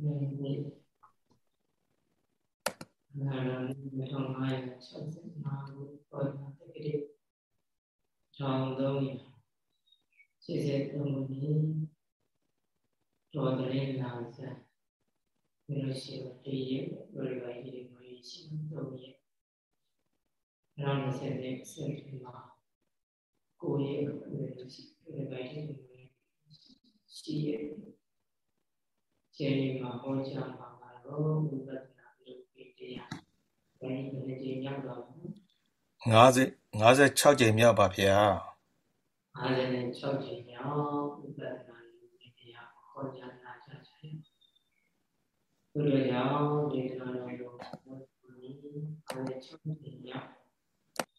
ဒီနာရ1565ခုပေါ်လာတဲ့ကိစ္စထောင်300 83ခုနှစ်တော်တဲ့နာစံဘယ်လိုရှိလဲတည်ရဘယ်လိုပဲဒီလိုရှိတော့ရနောက်20နှစ်စက်တင်ဘာကိုရဘယ်လိုရှိဘယ်လိုပဲဒီလိုရှိရ ကျေးမှာဟောကြားမှာတော့ဝိပဿနာပြုပြီးတရားဘယ်နည်းကြည့်ရောက်တော့50 56ကြိမ်မြောက်ပါဗျာ56ကြိမ်မြောက်ဝိပဿနာပြုတရားဟောကြားနာကြားချင်ဘုရားကြောင့်ဒေသနာတော်ကို56ကြိမ်မြောက်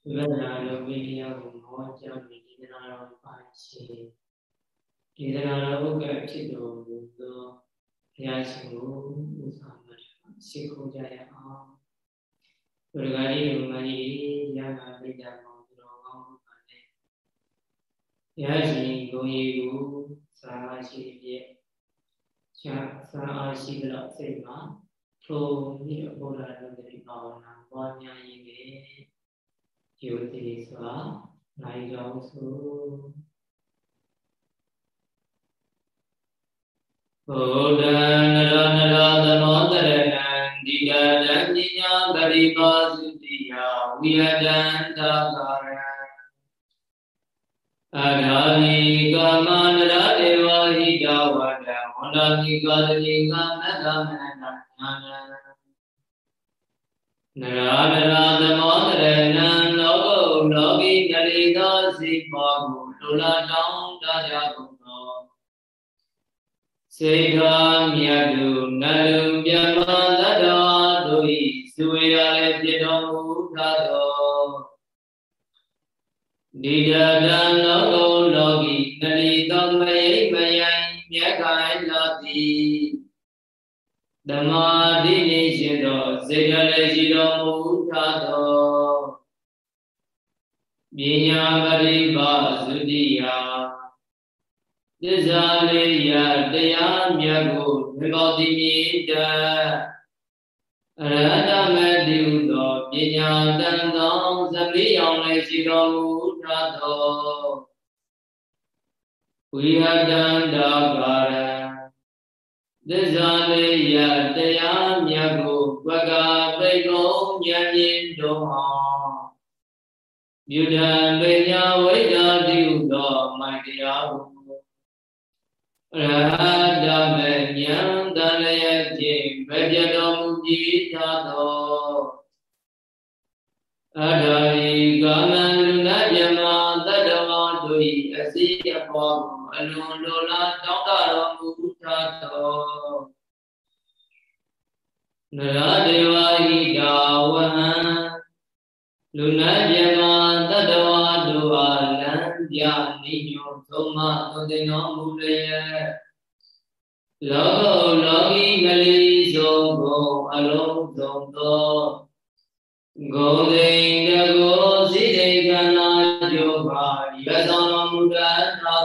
ဝိပဿနာလုပ်ပြီးတရားကိုဟောကြားပြီးဒေသနာတော်ပါချေဒေသနာတော်ကဖြစ်တော်မူသောဘု ရားရှင်ကိုဥစ္စာမှာရှိခိုးကြရအောင်ဘုရားကြီးဒီမှာကြီးတရားနာပြကြပါဘုရားကောင်းပါနဲ့ဘုရားရှင်ဂုံရီကိုစာရှိပြည့်ရှာစာအားရှိတော့စိတ်မှာထိုမြင့်ဘုရားတော်တိပါဝနာပွားများရည်ပဲယုတိစွာနိုင်တော်ဆို ဗုဒ္ဓံနရနရသမောတရဏံဒီတတံပညာပရိပါစုတိယဝိယတံသာကာရံအရာလီကာမနရဒေဝဟိတဝတံဝန္ဒမိကာတိကာမတ္တမနတညာနံနရနရသမောတရဏံလောကုလောကီနရိသောစိပောကိုလူလာတောင်းတကြကုန် စေထာမြတ်သူနလူမြတ်မသတ္တဝါတို့ဤစွေရလည်းပြတော်မူထသောဒီတတံလောကုလောကီနလီသောမယိမယံမြတ်ခိုင်လာတိဓမ္မာတိနေရှင်သောစေတလည်းရှိတော်မူထသောပညာပရိပါသုတိယ သစ္စာလေးရတရားမြတ်ကိုမြတ်တော်တိမြေတအရဟတမတိဟုသောပညာတန်သောသတိအောင်လည်းရှိတော်မူထသောဝိဟတန္တာကာရသစ္စာလေးရတရားမြတ်ကိုဝကပိကုံဉာဏ်မြင်တော်အောင်မြုဒံပညာဝိဒာတိဟုသောမိုက်တရားကို ရဟတမေဉာဏ်တလျက်ဖြင့်ဘယ်ပြတော်မူပြီးသာသောအထာရိကာမံလူနာမြမတတ္တဝါတို့၏အစည်းအပေါ်ကိုအလွန်လိုလားတောင်းတတော်မူသာသောနရဒေဝဟိတာဝဟံလူနာမြမတတ္တဝါတို့အား လံပြနိညောသုံးမသွန်သင်တော်မူလျက်လောကလောကီမလီဆုံးကုန်အလုံးစုံသောဂုံသိင်တကောစိတေကနာယောဘာရသောတော်မူတတ်သော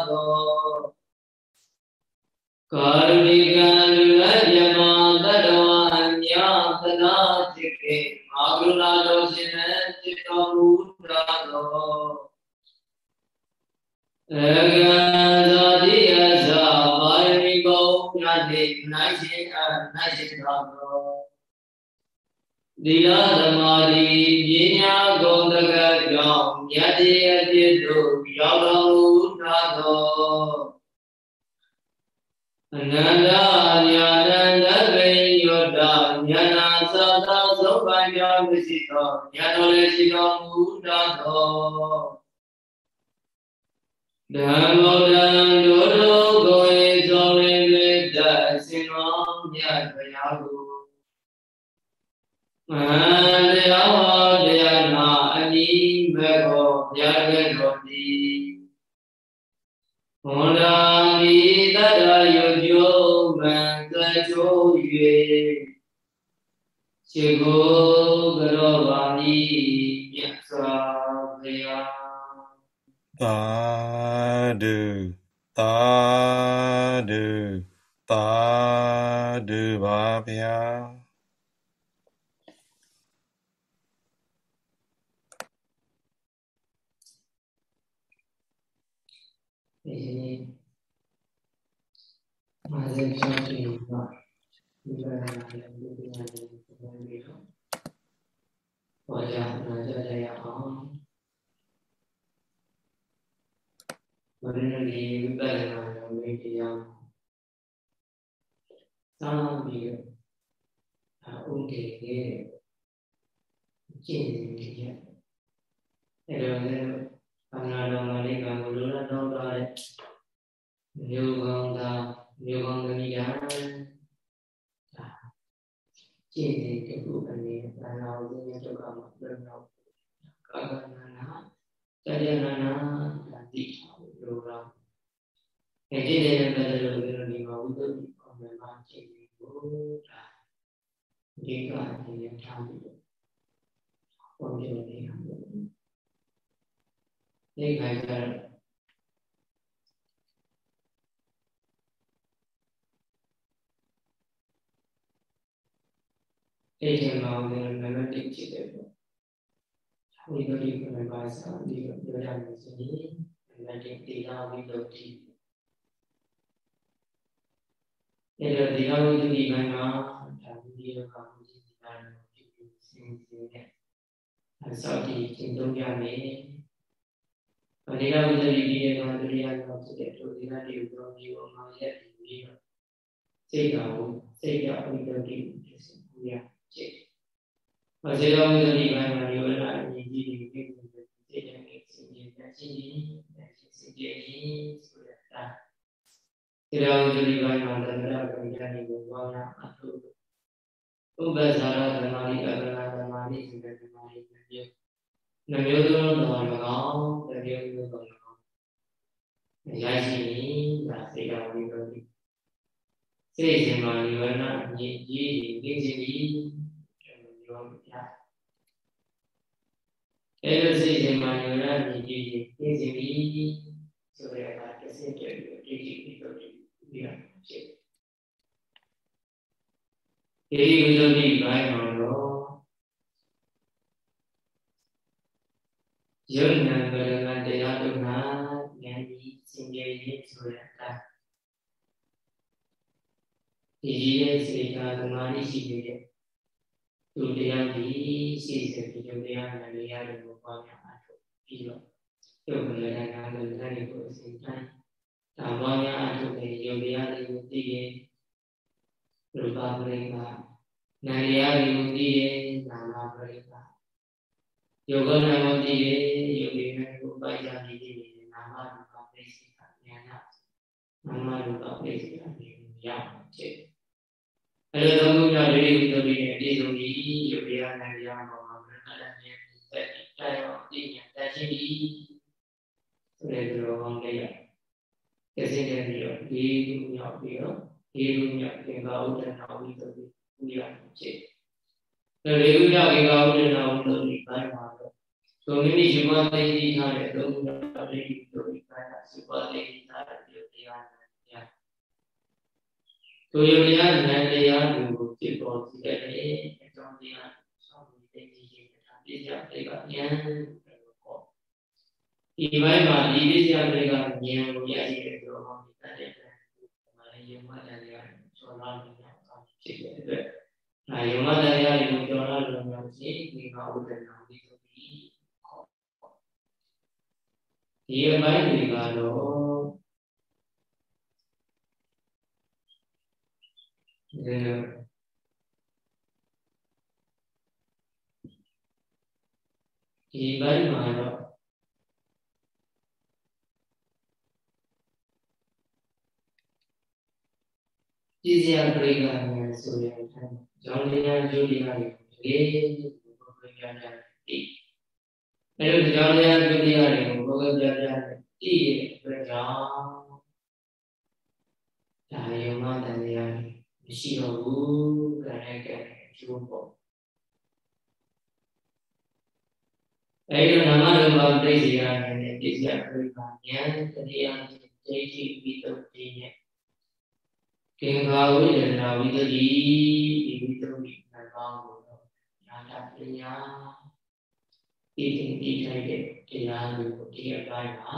ကာရုဏိကံလူအပြမတတဝအမြသနာจิตေမာကရုဏာတော်ရှင်နဲ့จิตတော်မူတတ်သော အကံသောတိယသပါရမီကုံမြတ်တိနိုင်ရှင်အနိုင်ရှင်တော်သောသီလသမာဓိပညာဂုဏ်တကကြောင့်မြတ်တိအပြည့်တို့ရောက်တော်မူထသောအနန္တညာဏနဗေယောတညာနာသသာသုပ္ပံယောမရှိသောညာတော်လည်းရှိတော်မူတတ်သော ဓမ္မောတံဒုရောကိုေသောရင်းတွေတအစဉ်တော်မြတ်ဘုရားကိုမဟာတရားဟောတရားနာအနိမေကောဘုရားကဲ့တော်သည်ဘုရားမိတတယုကျိုးမံသွဲချိုး၍ခြေကိုကြောပါမည်မြတ်စွာဘုရားသာ ဓုသာဓုသာဓုပါဗျာဒီနေ့မာ ဇက်ချောင်းကြီးကဒီကနေ့လည်းဒီနေ့လည်းပြန်ပြီးတော့ဘာကြောင့်နာကြရအောင်ဘုရားကြီးဝိပဿနာတော်ဝိတရားသာပြီးတော့ဥဒေရဲ့ကျင့်နေရအဲ့တော့လည်းဘာနာတော်မလေးကဘုလိုလားတော့တဲ့မျိုးကောင်းသားမျိုးကောင်းသမီးကဒါကျင့်နေတဲ့ခုအနေနဲ့ဘာနာဝိညာဉ်ဒုက္ခမှာပြတ်တော့ကာကနာနာတရားနာနာဒါတိ ထားလို့လိုလားအဲ့ဒီတဲ့ပတ်သက်လို့ဒီမှာဝိသုဒ္ဓိအောင်မှာကျင့်နေကိုဒါဒီကအနေနဲ့ထားပြီးတော့ဘုံကျနေရမယ်ဒီခိုင်ကြတော့အဲ့ဒီမှာလည်းနံပါတ်1ဖြစ်တယ်ပေါ့ဝိသုဒ္ဓိကမပါစာဒီလိုပြောရမယ်ဆိုရင် နံပါတ်1တိလာဝိသုဒ္ဓိအဲ့တော့ဒီလာဝိသုဒ္ဓိပိုင်းမှာဒါဝိရိယကမှုရှိတာလို့ဖြစ်ပြီးစဉ်းစဉ်းနဲ့အစောတည်ကျင့်သုံးရမယ်။ဒီလာဝိသုဒ္ဓိဒီရဲ့မှာတရားတော်ဖြစ်တဲ့တို့ဒီလာဒီကိုပြောပြီးတော့မှရက်ပြီးတော့စိတ်တော်စိတ်တော်ဝိသုဒ္ဓိဖြစ်စဉ်ကိုရဖြစ်။ဘာစေတော်ဝိသုဒ္ဓိပိုင်းမှာယောနာအမြင့်ကြီးတွေဖြစ်ပြီးစိတ်ရဲ့အစဉ်ကြီးနဲ့ချင်းကြီးနဲ့ စိတ်ကြီးဆိုရတာ။ဒီတော်ဝိသုဒ္ဓိပိုင်းမှာလည်းတရားတော်ကြနေကိုဘောနာအထုဥပ္ပဇာရသမာဓိအပ္ပနာသမာဓိစိတ္တသမာဓိမျိုးနှမျိုးသုံးတော်၎င်းတစ်မျိုးမျိုးတော်၎င်းရရှိရင်ဒါစေတဝိပ္ပတိစိတ်ရှင်မှာနိဝရဏမြည်ကြီးကိစ္စကြီးပြောပြအဲလိုစိတ်ရှင်မှာနိဝရဏမြည်ကြီးကိစ္စကြီး ဆိုရတာတစ်စက်တည်းဒီဒီပြီးတော့ဒီရဖြစ်ဒီဝိသုဒ္ဓိပိုင်းမှာတော့ယုံနာကရဏတရားတို့ကဉာဏ်ကြီးစင်ကြယ်ရေးဆိုတဲ့အတိုင်းဒီကြီးရဲ့စေတာသမာဓိရှိနေတဲ့သူတရားကြီးရှိစေဒီလိုတရားနဲ့တရားတွေကိုပွားများအားထုတ် ပြီးတော့ယုံနာကရဏတရားတွေကိုအစဉ်တိုင်းဒါပွားများအားထုတ်တဲ့ယုံတရားတွေကိုသိရင်ရူပပရိက္ခနာရယကိုသိရင်နာမပရိက္ခယောဂနာမသိရင်ယောဂိနာကိုပိုက်ကြပြီးသိရင်နာမရူပပရိစ္ဆေကဉာဏ်နာမရူပပရိစ္ဆေကဉာဏ်ရဖြစ်အဲလိုသုံးခုကြောင့်ဒီလိုသိပြီးအပြည့်စုံပြီးယောဂိနာနာရမှာမှာဘယ်နဲ့လဲမြင်တဲ့တိုင်အောင်သိဉာဏ်တတ်ချင်းပြီး ဆိုတဲ့လိုကောင်းလေးရကျစင်းတဲ့ပြီးတော့ဒီခုမြောက်ပြီးတော့ဒီလူမြောက်သင်္ကာဥဒ္ဒနာဝိသုဒ္ဓိဥရဖြစ်တယ်လေလူမြောက်သင်္ကာဥဒ္ဒနာဝိသုဒ္ဓိပိုင်းမှာတော့ဆိုမိမိရှင်မသိသိထားတဲ့သုံးခုအပိဓိသုဒ္ဓိပိုင်းကစုပသိသိထားတဲ့တရားနဲ့တရားသူရတရားနဲ့တရားကိုဖြစ်ပေါ်စေတဲ့အကြောင်းတရားဆောင်းပြီးသိသိခြင်းတာပြည့်စုံတဲ့ကဉာဏ်လို့ခေါ် ဒီပိုင်းမှာဒီပြည့်စုံတဲ့ကဉာဏ်ကိုရရှိတဲ့ကြောင့်ဒီတတ်တဲ့ယုံမတရားကျော်လာလို့အောင်ဖြစ်တဲ့အတွက်ဒါယုံမတရားကိုကျော်လာလို့မျိုးရှိဒီကဥဒ္ဒနာဒီဆိုပြီးခေါ်ဒီအပိုင်းတွေကတော့ဒီဘိုင်းမှာတော့ ပြည့်စရာပရိက္ခာဉာဏ်ဆိုရင်ကြောင့်ဉာဏ်ကျိုးတရားတွေတကယ်ကိုဘုရားပြတယ်။အဲလိုကြောင့်ဉာဏ်ကျိုးတရားတွေကိုဘုရားပြတယ်တည်ရဲ့အတွက်ကြောင့်ဒါယုံမတန်တရားမရှိတော့ဘူးကံနဲ့ကံအကျိုးပေါ့။အဲဒီနာမရူပပြိစိယနဲ့ပြည့်စရာပရိက္ခာဉာဏ်တရားဒိဋ္ဌိပြီးတော့ဒီနဲ့ ကေငါဝိရဏဝိတ္တိဒီဝိတ္တိနှပေါင်းကိုညာတပညာဒီသင်ဒီထိုက်တဲ့တရားတွေကိုဒီအပိုင်းမှာ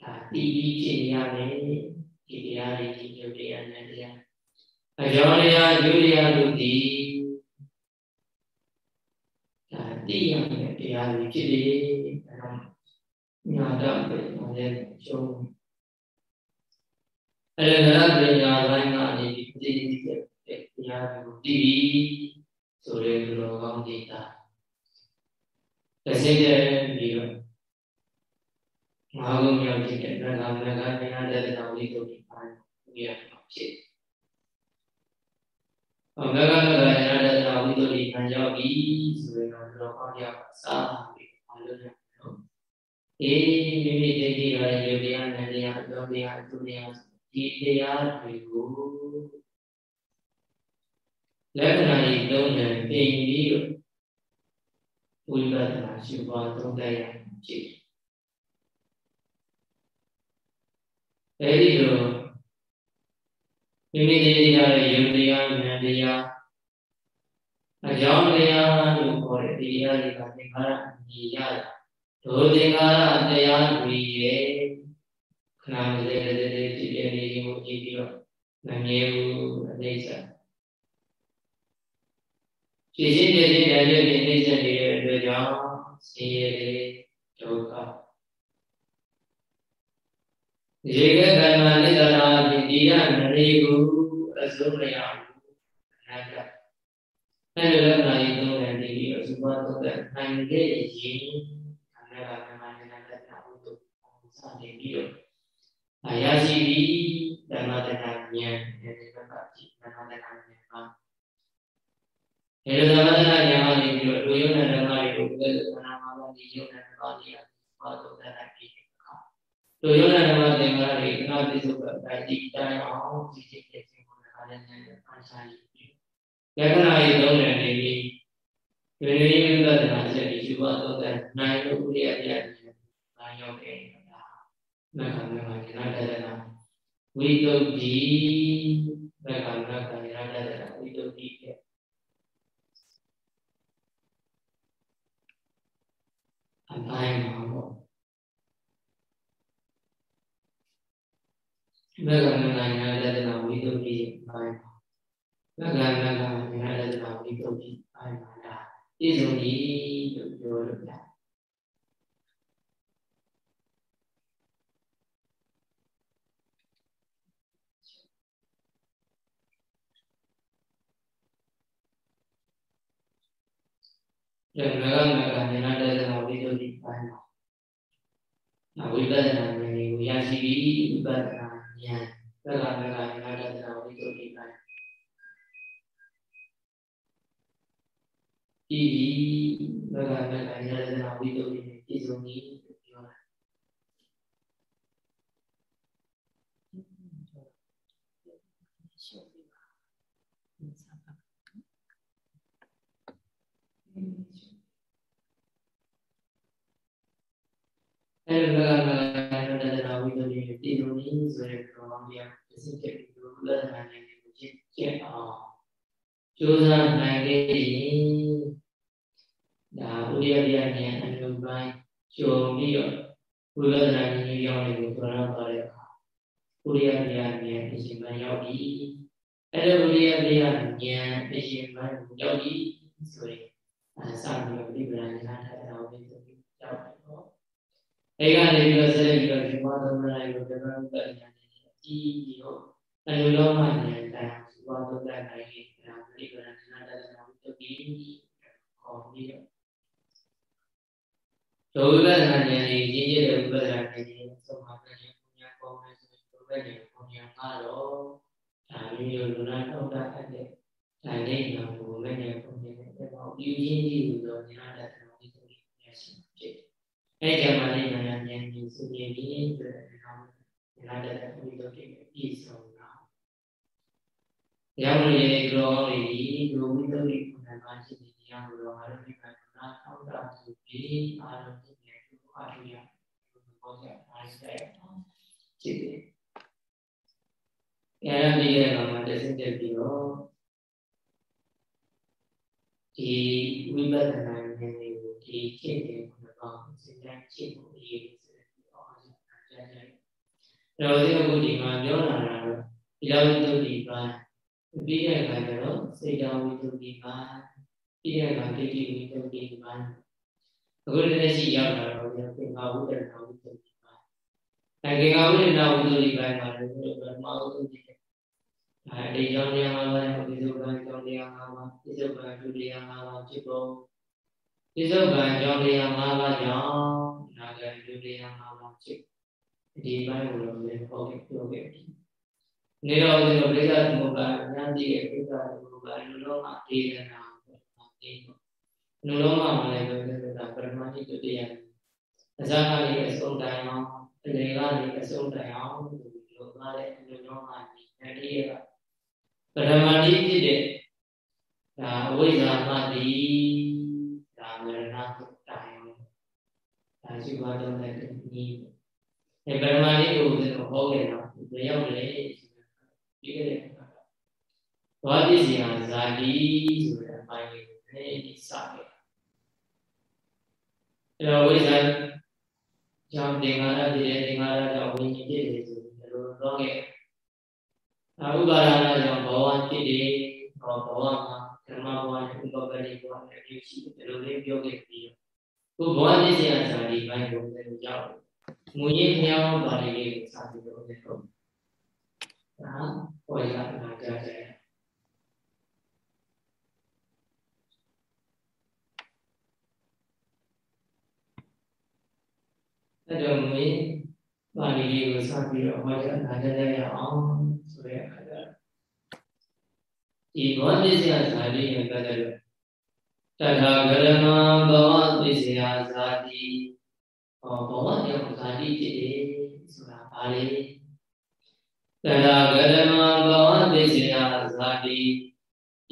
ဒါတည်ပြီးဖြစ်ရမယ်ဒီတရားတွေဒီရုပ်တရားနဲ့တရားအကြောင်းတရားယူတရားတို့ဒီဒါတည်ရမယ်တရားတွေဖြစ်တယ်အဲတော့ညာတပညာရဲ့ကျုံး အဲ့ဒါကပညာပိုင်းကနေဒီတည်တည်တဲ့တရားတွေကိုတည်ပြီးဆိုရဲလူတော်ကောင်းဒေတာတစ်စိတ်တည်းပြီးတော့ငါးခုမြောက်ဖြစ်တဲ့ဗလာမကတရားတဲ့တော်လေးတို့ဒီပိုင်းကိုရအောင်ဖြစ်။အမကမကတရားတဲ့တော်ဝိသုဒ္ဓိခံရောက်ပြီဆိုရင်တော့လူတော်ကောင်းရပါစားပြီးအလုပ်ရအောင်။အေးမိမိတည်တည်ရတဲ့ယုတ်တရားနဲ့တရားအတော်တရားအတူတရား ဒီတရားတွေကိုလက္ခဏာကြီးသုံးတယ်ပြင်ပြီးတော့ဝိပဿနာရှုပွားသုံးတတ်ရဖြစ်အဲဒီလိုမိမိတည်တည်ရတဲ့ယုတ်တရားဉာဏ်တရားအကြောင်းတရားလို့ခေါ်တဲ့တရားတွေကသင်္ခါရအမြင်ရတာဒုသင်္ခါရတရားတွေရဲ့ ခဏမစဲစဲစဲဖြစ်ပြနေခြင်းကိုကြည့်ပြီးတော့မမြဲဘူးအိဋ္ဌာဖြည့်ရှင်းပြည့်စုံတဲ့ပြည့်အိဋ္ဌာနေတဲ့အတွက်ကြောင့်ဆင်းရဲတဲ့ဒုက္ခရေကကမ္မနိဒရာပိတိယနရေကိုအစုံမရဘူးအနတ္တအဲ့ဒီလက္ခဏာကြီးသုံးတယ်ဒီအစုပါသုံးတဲ့နိုင်တဲ့ရင်ခန္ဓာကကမ္မနိဒရာတဝတ္တုစတင်ပြီးတော့အ ရာရှိပြီးဓမ္မတဏဉာဏ်ဒီဘက်ကကြည့်ဓမ္မတဏဉာဏ်ပါအဲဒီဓမ္မတဏဉာဏ်ကနေပြီးတော့လူယုံတဲ့ဓမ္မတွေကိုဘယ်လိုခန္ဓာမှာပါဒီယုံတဲ့ဓမ္မတွေပါတော့တဲ့ပြီးခါလူယုံတဲ့ဓမ္မသင်္ကားတွေကနာပိစုကတိုက်ကြည့်တိုင်းအောင်ကြည့်ကြည့်ဖြစ်စဉ်ကိုလည်းအားလည်းနဲ့အဆိုင်ပြီးလက္ခဏာရေးသုံးတယ်နေပြီးဒီလိုမျိုးသဒ္ဒနာချက်ပြီးရှိပါတော့တဲ့နိုင်လို့ဥရိယတရားတွေနာရောက်တယ် နက္ခဏာကနာတရဏဝိတုဒ္ဓိနက္ခဏာကနာတရဏဝိတုဒ္ဓိအပိုင်းမှာ ပေါ့နက္ခဏာကနာတရဏဝိတုဒ္ဓိအပိုင်းမှာနက္ခဏာကနာတရဏဝိတုဒ္ဓိအပိုင်းမှာဒါပြည့်စုံပြီလို့ပြောလို့ရတယ်ဒါမကမကဉာဏ်တဲ့နာဝိသုဒ္ဓိပိုင်းမှာနာဝိပဿနာဉာဏ်ကိုရရှိပြီးဝိပဿနာဉာဏ်သက္ကမကဉာဏ်တဲ့နာဝိသုဒ္ဓိပိုင်းဒီသက္ကမကဉာဏ်တဲ့နာဝိသုဒ္ဓိပြည့်စုံပြီပြောတာ အဲ့ဒီကကတနာဝိတ္တိပြည်သူနည်းဆိုတဲ့ကောင်းတရားတစ်စိတ်တည်းဒီလိုလက်ခံနိုင်တယ်ကိုကျင့်ကျင့်အောင်ကြိုးစားနိုင်ခဲ့ရင်ဒါဥရိယတရားဉာဏ်အနုပိုင်းကြုံပြီးတော့ဝိပဿနာဉာဏ်ရောက်နေကိုပြောရပါတဲ့အခါဥရိယတရားဉာဏ်အရှင်ပိုင်းရောက်ပြီအဲ့ဒီဥရိယတရားဉာဏ်အရှင်ပိုင်းရောက်ပြီဆိုရင်အဲစပြီးတော့ဒီဗလာဉာဏ်ထားတဲ့အောင်ပြီးရောက်ပြီပေါ့ အဲကနေပြီးတော့ဆက်ပြီးတော့ဒီမှာသုံးနိုင်လို့ဒီမှာဥပ္ပညာနဲ့အကြည့်ပြီးတော့အလိုလောမှဉာဏ်တိုင်းဒီမှာသုံးနိုင်နိုင်ရင်ဒါပရိပဒနာတဒနာဝိတ္တိခေါ်ပြီးတော့ဒုဝိပဿနာဉာဏ်ကြီးကြီးတဲ့ဝိပဿနာဉာဏ်ကြီးသုံးပါးတဲ့ဉာဏ်ပေါ်မယ်ဆိုရင်ဒုဝိပဿနာပုံညာကတော့ဒါမျိုးလိုလားတော့တာတဲ့ဒါလေးကဘုံနဲ့ပုံညာတဲ့ပေါ့ဒီရင်းကြီးလို့ဉာဏ်တဒနာဝိတ္တိရရှိဖြစ် အဲ့ကြမှာလည်းဉာဏ်ဉာဏ်ကြီးစုပြင်းပြီးဆိုတဲ့ကောင်ဉာဏ်တဒနာဝိတ္တိပြည့်စုံတာရောင်းရည်ကြောင်းလေးဒီဝိတ္တိခုနကရှိနေရလို့အားလုံးဒီကနာထောက်တာဆိုပြီးအားလုံးဒီနေကိုအားရရဘောကြအားဆိုင်ကြည့်တယ်အဲဒါပြီးတဲ့အခါမှာတစ်စက်တက်ပြီးတော့ဒီဝိပဿနာဉာဏ်တွေကိုဒီဖြစ်တဲ့ ဘုရားစဉ်းစားကြည့်ဖို့အရေးဆိုပြီးတော့အားကြားကြတယ်။ဒါတော့ဒီအခုဒီမှာပြောလာတာတော့ဒီလောက်သုတ်ဒီပိုင်းပြီးတဲ့အခါကျတော့စေတဝိသုတ်ဒီပိုင်းပြီးတဲ့အခါဒိဋ္ဌိဝိသုတ်ဒီပိုင်းအခုလည်းရှိရောက်လာတော့ပြန်သင်္ခါဝိတ္တနာဝိသုတ်ဒီပိုင်းအဲသင်္ခါဝိတ္တနာဝိသုတ်ဒီပိုင်းမှာလည်းဘုရားမဟုတ်ဘူးအဲဒီကြောင့်တရားမှာပါဒီစုကံကြောင့်တရားမှာပါဒီစုကံဒုတိယမှာပါဖြစ်ပုံ ဒီစုကံကြောင့်တရားမှာပါကြောင့်နာဂံဒုတိယမှာပါဖြစ်ဒီပိုင်းကိုလည်းဟောခဲ့ပြောခဲ့ပြီနေတော့ဒီလိုပြိဿသမုပ္ပါအများကြီးရဲ့ပြိဿသမုပ္ပါလူလုံးမှာဒေသနာကိုသိတော့လူလုံးမှာလည်းပြောတဲ့ပရမတိဒုတိယအစကနေအဆုံးတိုင်အောင်အလေကနေအဆုံးတိုင်အောင်ဒီလိုပါတဲ့လူလုံးမှာဒီတတိယကပရမတိဖြစ်တဲ့ဒါအဝိဇ္ဇာမတိဒါ မရဏတုတိုင်ဒါရှိပါတော့တဲ့ဒီအဲပရမတိကိုကျွန်တော်ဟောခဲ့တော့ဘယ်ရောက်လဲပြီးခဲ့တဲ့အခါဘာပစ္စည်းဟာဇာတိဆိုတဲ့အပိုင်းလေးကိုလည်းဒီစခဲ့အဲတော့ဝိဇ္ဇာကြောင့်သင်္ခါရဖြစ်တဲ့သင်္ခါရကြောင့်ဝိညာဉ်ဖြစ်တယ်ဆိုပြီးတော့တော့ခဲ့အဥပါဒနာကြောင့်ဘဝဖြစ်တယ်ဟောဘဝမှာ ဓမ္မဘဝနဲ့ဥပပရိဘဝနဲ့ပြုရှိတယ်ဒီလိုလေးပြောခဲ့ပြီးတော့ဘုဘဝပစ္စည်းဟာဇာတိပိုင်းကိုလည်းရောက်မူရင်းမြောင်းပါဠိလေးကိုစာပြီးတော့လည်းဟုတ်ဒါဟောရနာကြတယ်အဲ့တော့မင်းပါဠိလေးကိုစပြီးတော့ဟောကြားနာကြရအောင်ဆိုတဲ့ အခါကျဒီဘောပစ္စယဇာတိနဲ့ပတ်သက်လို့တထာဂရမဘောပစ္စယဇာတိဟောဘောကြောင့်ဇာတိဖြစ်တယ်ဆိုတာပါလေတထာဂရမဘောပစ္စယဇာတိ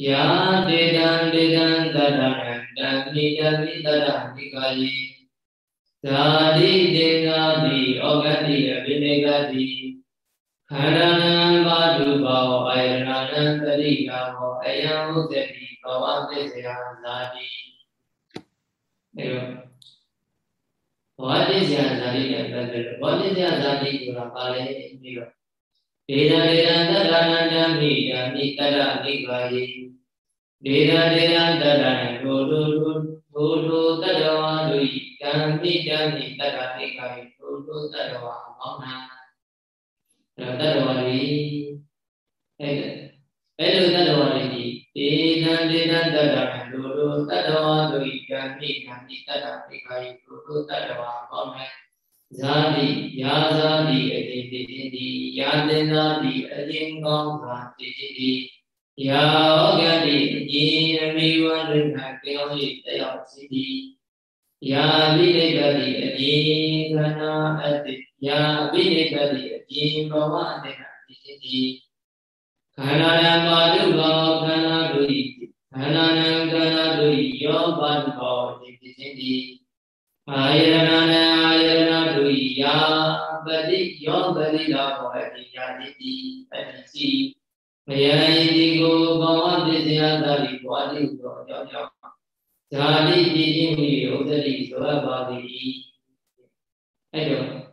ယာတေတံတေတံတတ္တံတံမိတမိတတ္တမိကာယေဇာတိတေနာတိဩဂတိအဘိနေကတိ ခန္ဓာနံဘာတုဘောအာယရဏံတတိကာမောအယံဥစ္စတိဘောဝသစ္စယဇာတိအဲတော့ဘောသစ္စယဇာတိနဲ့ပတ်သက်လို့ဘောသစ္စယဇာတိဆိုတာပါလေပြီးတော့ဒေဒဒေဒတတ္တနန္တမိယမိတတ္တမိပါယိဒေဒဒေဒတတ္တနဒုဒုဒုဒုတတ္တဝါတို့ဤကံမိတံမိတတ္တမိပါယိဒုဒုတတ္တဝါမောင်းနာ အဲတတ္တဝါတွေအဲ့အဲ့လိုတတ္တဝါတွေဒီဒေဒံဒေဒံတတ္တနဒုဒုတတ္တဝါတို့ဤကံမိတံမိတတ္တမိပါယိဒုဒုတတ္တဝါမောင်းနာဇာတိယာဇာတိအတိတိတိယာတင်ဇာတိအရင်ကောင်းစွာတိတိတိယာဩဂတိအရင်အမိဝန္ဒနာကြောင်း၏တရားစီတိယာပိဋကတိအရင်ခန္ဓာအတ္တိယာပိဋကတိအရင်ဘဝအတ္တတိတိတိခန္ဓာယပါတုဘောခန္ဓာတို့၏ခန္ဓာနံခန္ဓာတို့၏ယောပါတုဘောတိတိတိအာယရဏနာအာယရဏတုယာပတိယောပတိလာဘောအတိယာတိတိအတိစီမယံယတိကိုဘောဝပစ္စယသာရိဘဝတိသောအကြောင်းကြောင့်ဇာတိကြည်ခြင်းမိဥဒတိသောပါတိအဲ့တော့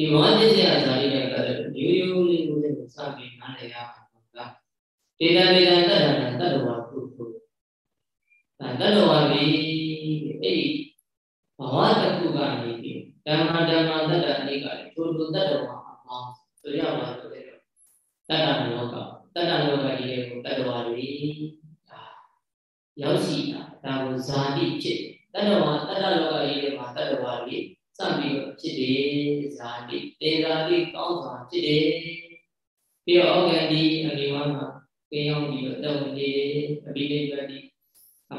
ဒီဘောပစ္စယသာရိတဲ့ကရိုးရိုးလေးကိုလည်းစပြီးနားလည်ရမှာပေါ့။ဒေတာဒေတာတတ္တနာတတ္တဝါပုပု။အဲတတ္တဝါပြီးအဲ့ဒီဘဝတစ်ခုကနေပြီးဓမ္မဓမ္မတတ္တအိကလည်းထိုထိုတတ္တဝါအပေါင်းဆိုရပါဆိုတဲ့တတ္တလောကတတ္တလောကကြီးရဲ့ကိုတတ္တဝါတွေဒါရောက်ရှိတာဒါကိုဇာတိဖြစ်တတ္တဝါတတ္တလောကကြီးရဲ့မှာတတ္တဝါတွေ စပြီးတော့ဖြစ်တယ်ဇာတိတေဇာတိကောင်းစွာဖြစ်တယ်ပြီးတော့ဩဂန်ဒီအနိဝါမှာကျင်းအောင်ပြီးတော့တောင်းနေအဘိဓိပတိ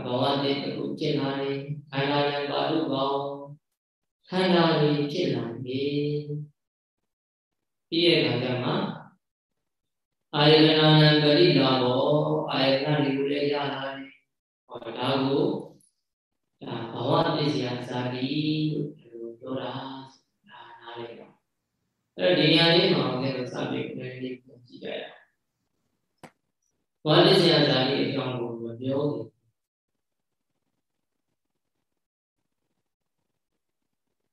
ဘဝတဲ့အခုဖြစ်လာတယ်ခန္ဓာယံပါဠုပေါင်းခန္ဓာတွေဖြစ်လာပြီပြီးရဲ့အခါကျမှအာယတနာနံပရိဒါဘောအာယတနာတွေကိုလည်းရလာတယ်ဟောဒါကိုဒါဘဝပစ္စယဇာတိလို့ ပြောတာဒါနားလည်ပါအဲ့တော့ဒီညာလေးမှာလည်းစပြီးနည်းနည်းဘာလိစရာဇာတိအကြောင်းကိုမပြောဘူး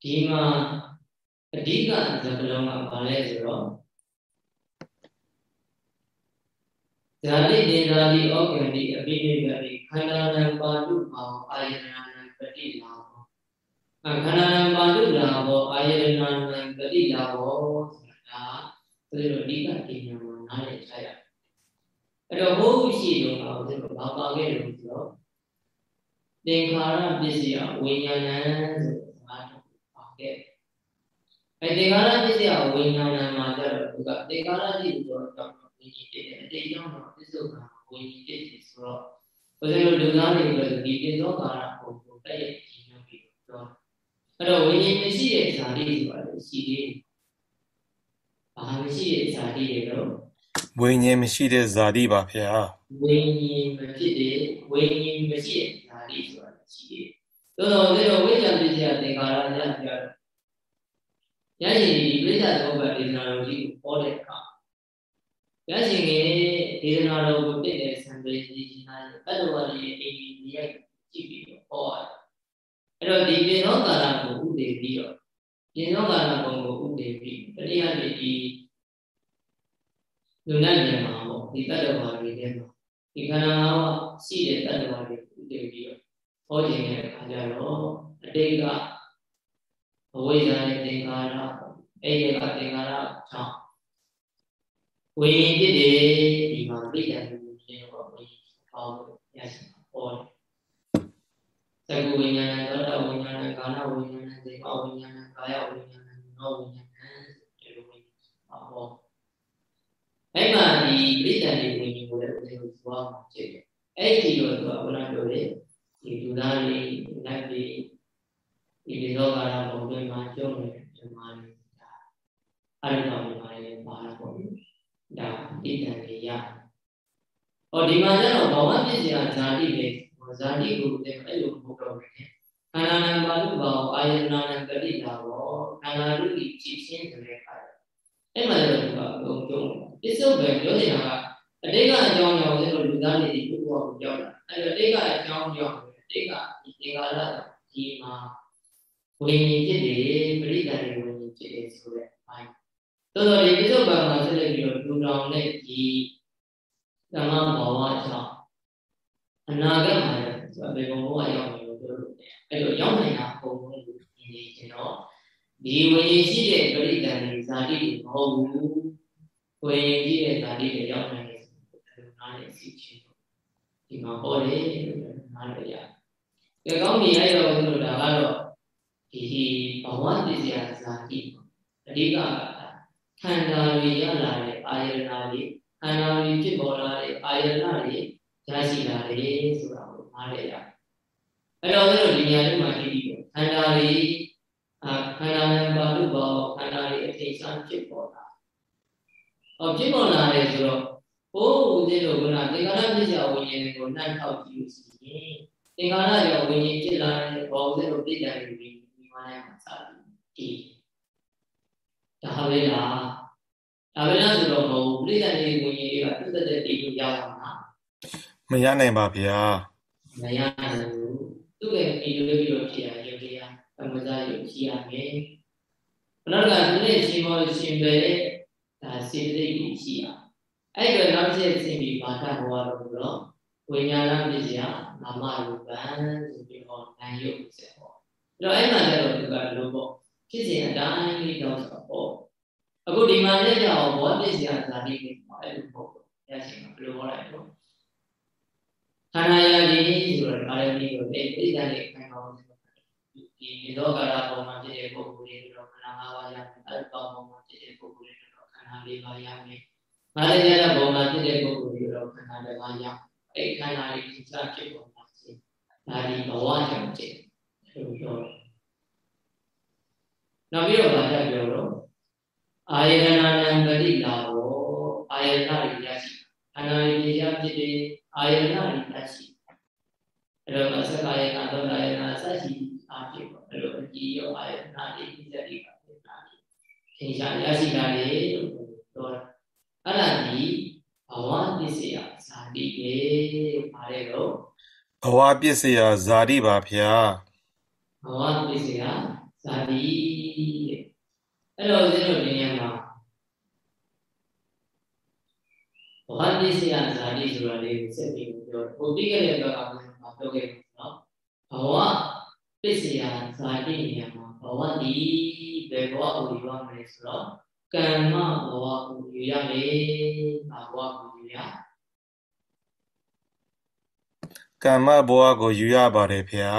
ဒီမှာအဓိကသကလုံးကဘာလဲဆိုတော့ဇာတိဒေဇာတိဩကံဒီအပိနိဗ္ဗာန်ခန္ဓာနံပါတုဘာဝအာယတနာနံပတိလာဘောအ ခန္ဓာနံပါတုလာဘောအာယတနာနံပတိလာဘောဆိုတာဒါဆိုတော့အဓိကဒီညမှာနားလည်ချရအဲ့တော့ဘုဟုရှိတော့အောင်ဆိုတော့ဘာပါခဲ့လို့ဆိုတော့သင်္ခါရပစ္စယဝိညာဏံဆိုတော့ဘာတော့ပါခဲ့အဲ့သင်္ခါရပစ္စယဝိညာဏံမှာကျတော့သူကသင်္ခါရရှိဆိုတော့ဝိညာဉ်တည်တယ်အတိတ်ကြောင့်တော့ပစ္စုပန်ဝိညာဉ်တည်တယ်ဆိုတော့ဘုရားတို့လူသားတွေလည်းဒီပိသောကာရပုံကိုတက်ရဲ့ကြီးညွှန်းပြီးတော့ အဲ့တော့ဝိညာဉ်မရှိတဲ့ဇာတိဆိုတာလည်းရှိသေးတယ်။ဘာမရှိတဲ့ဇာတိတွေတော့ဝိညာဉ်မရှိတဲ့ဇာတိပါဗျာဝိညာဉ်မဖြစ်တဲ့ဝိညာဉ်မရှိတဲ့ဇာတိဆိုတာရှိသေးတယ်။သို့တော်လည်းဝိညာဉ်ပစ္စယသင်္ခါရရပြတော့ရရင်ဒီပြိဿသောဘဒေသနာတော်ကြီးကိုပေါ်တဲ့အခါရရှင်ကဒေသနာတော်ကိုပြည့်တဲ့ဆံပေးစီရှင်သားတတ္တဝါတွေအိမ်ကြီးရိုက်ကြည့်ပြီးတော့ဟောရတယ်။ အဲ့တော့ဒီပြင်သောကာလကိုဥတည်ပြီးတော့ပြင်သောကာလဘုံကိုဥတည်ပြီးတတိယနေ့ဒီလူနိုင်နေမှာပေါ့ဒီတတ္တဝါတွေထဲမှာဒီခန္ဓာငါးပါးရှိတဲ့တတ္တဝါတွေဥတည်ပြီးတော့ဟောခြင်းရဲ့အခါကျတော့အတိတ်ကအဝိဇ္ဇာနဲ့သင်္ခါရအဲ့ဒီကသင်္ခါရကြောင့်ဝိညာဉ်ဖြစ်တယ်ဒီမှာပြိတ္တန်ကိုရှင်းတော့ဝိညာဉ်ဟောရရှိပေါ်တယ် သကုဝိညာဏသောတာဝိညာဏကာလဝိညာဏသေဘဝိညာဏကာယဝိညာဏနောဝိညာဏဒီလိုဝိညာဉ်ဟောအဲ့မှာဒီပြိတ္တန်ဒီဝိညာဉ်ကိုလည်းဦးဇင်းတို့သွားမှာဖြစ်တယ်အဲ့ဒီတော့သူကဘုရားပြောတယ်ဒီလူသားတွေလက်ပြီးဒီဒီသောကာရဘုံတွေမှာကျုံးနေတယ်ဒီမှာအဲ့ဒါအဲ့ဒီတော့ဒီမှာလည်းပါတာပေါ့ဒါဣဒံတွေရဟောဒီမှာကျတော့ဘဝပစ္စယဇာတိပဲ ဇာတိကိုလည်းအဲ့လိုမဟုတ်တော့ဘူးခန္ဓာနာပါဠိဘောအာယနာနံပရိဒါဘောခန္ဓာရုပ်ကြီးကြည်ရှင်းတဲ့အခါအဲ့မှာတော့ဒီကအကုန်ကျုံးပစ္စုပန်ပြောနေတာကအတိတ်ကအကြောင်းကြောင့်လည်းလူသားတွေဒီဘုရားကိုကြောက်တာအဲ့တော့အတိတ်ကအကြောင်းကြောင့်အတိတ်ကဒီသင်္ကာရဒီမှာဝိညာဉ်ဖြစ်တယ်ပရိဒါတွေဝိညာဉ်ဖြစ်တယ်ဆိုတဲ့တော်တော်ဒီပြစ္ဆုတ်ပံမှာဆက်လက်ပြီးတော့ဒူတောင်တဲ့ဒီဓမ္မဘောဝကြောင့် အနာဂတ်မှာဆိုဘယ်ဘုံဘဝရောက်နေလို့ပြောလို့ရတယ်အဲ့တော့ရောက်နေတာပုံပုံကိုမြင်နေကျွန်တော်ဒီဝိညာဉ်ရှိတဲ့ပရိဒဏ်တွေဇာတိတွေမဟုတ်ဘူးဝိညာဉ်ရှိတဲ့ဇာတိတွေရောက်နေတယ်ဆိုတော့နားလေစီချင်းဒီမှာဟောတယ်လို့နားလေရတယ်။ကြောင်းမြင်ရတော့ဆိုတော့ဒါကတော့ဒီဘဝတည်စရာဇာတိအဓိကခန္ဓာတွေရလာတဲ့အာယတနာတွေခန္ဓာတွေဖြစ်ပေါ်လာတဲ့အာယတနာတွေ ရရှိလာတယ်ဆိုတာကိုနားလည်ရအဲ့တော့အဲ့လိုဒီနေရာလေးမှာကြည့်ပြီးခန္ဓာတွေအာခန္ဓာနဲ့ပါဠိဘောခန္ဓာတွေအထိစားဖြစ်ပေါ်လာဟောဖြစ်ပေါ်လာတယ်ဆိုတော့ဘိုးဦးဇင်းတို့ကသင်္ကာရပစ္စယဝိညာဉ်ကိုနှံ့ထောက်ကြည့်လို့ရှိရင်သင်္ကာရရောဝိညာဉ်ဖြစ်လာတဲ့ဘောဦးဇင်းတို့ပြည့်တယ်ပြီးဒီမှာလည်းမှာစပြီးဒီဒါပဲလားဒါပဲလားဆိုတော့မဟုတ်ပြိဿနေဝင်ကြီးကသူ့သက်တည်လို့ရပါမှာ မရနိုင်ပါဗျာမရနိုင်ဘူးသူ့ရဲ့ဒီလိုပြီးတော့ဖြစ်ရရုပ်တရားအမှန်တရားရုပ်ရှိရမယ်ဘုရားကဒီနေ့ရှင်မောရှင်ပဲဒါစေတသိက်ကြီးရှိရအဲ့တော့နောက်ချက်ဆင်းပြီးဘာသာဟောတော့ဘူးတော့ဝိညာဏပစ္စယနာမရူပံဆိုပြီးဟောနာယုတ်ဆက်ဟောအဲ့တော့အဲ့မှာကျတော့သူကလို့ပေါ့ဖြစ်စဉ်အတိုင်းလေးတော့ဆိုတော့အခုဒီမှာလက်ကြောင့်ဘောပစ္စယဇာတိကိုအဲ့လိုပေါ့ရရှိမှာဘယ်လိုဟောလိုက်တော့ ခန္ဓာယဒီဆိုတော့အာရဏီကိုအဲ့ပြိဿနဲ့ခံအောင်ဒီဒီလောကရာပုံမှာဖြစ်တဲ့ပုဂ္ဂိုလ်တွေတော့ခန္ဓာ၅ပါးရမယ်အဲ့တော့ပုံမှာဖြစ်တဲ့ပုဂ္ဂိုလ်တွေတော့ခန္ဓာ၄ပါးရမယ်ငါလည်းရတဲ့ပုံမှာဖြစ်တဲ့ပုဂ္ဂိုလ်တွေတော့ခန္ဓာ၄ပါးရအဲ့ခန္ဓာလေးစဖြစ်ပေါ်မှာဖြစ်ဒါဒီဘဝကြောင့်ဖြစ်အဲ့လိုပြောတော့နောက်ပြီးတော့ဗာတက်ပြောတော့အာယတနာနံပရိလာဘောအာယတနာရိရရှိအနာရိရဖြစ်တဲ့ အာယတနာရိရရှိအဲ့တော့အစကာယကသောတာယနာစရှိအားဖြင့်ပေါ့အဲ့လိုအကြည့်ရောအာယတနာရိဒီစတိကဖြစ်တာသင်္ချာရရှိတာလေလို့ပြောတာအဲ့ဒါဒီဘဝပစ္စယဇာတိပဲပါလေတော့ဘဝပစ္စယဇာတိပါဗျာဘဝပစ္စယဇာတိတဲ့အဲ့တော့ဦးဇင်းတို့ဒီနေရာမှာဘ ဝပစ္စယဇာတိဆိုတာလေးကိုစက်ပြီးပြောတယ်ဟိုပြီးခဲ့တဲ့ဘက်ကဦးဇင်းကပြောခဲ့တယ်နော်ဘဝပစ္စယဇာတိနေရာမှာဘဝဒီဘယ်ဘဝကိုယူရမလဲဆိုတော့ကမ္မဘဝကိုယူရမယ်ဘာဘဝကိုယူရကမ္မဘဝကိုယူရပါတယ်ဗျာ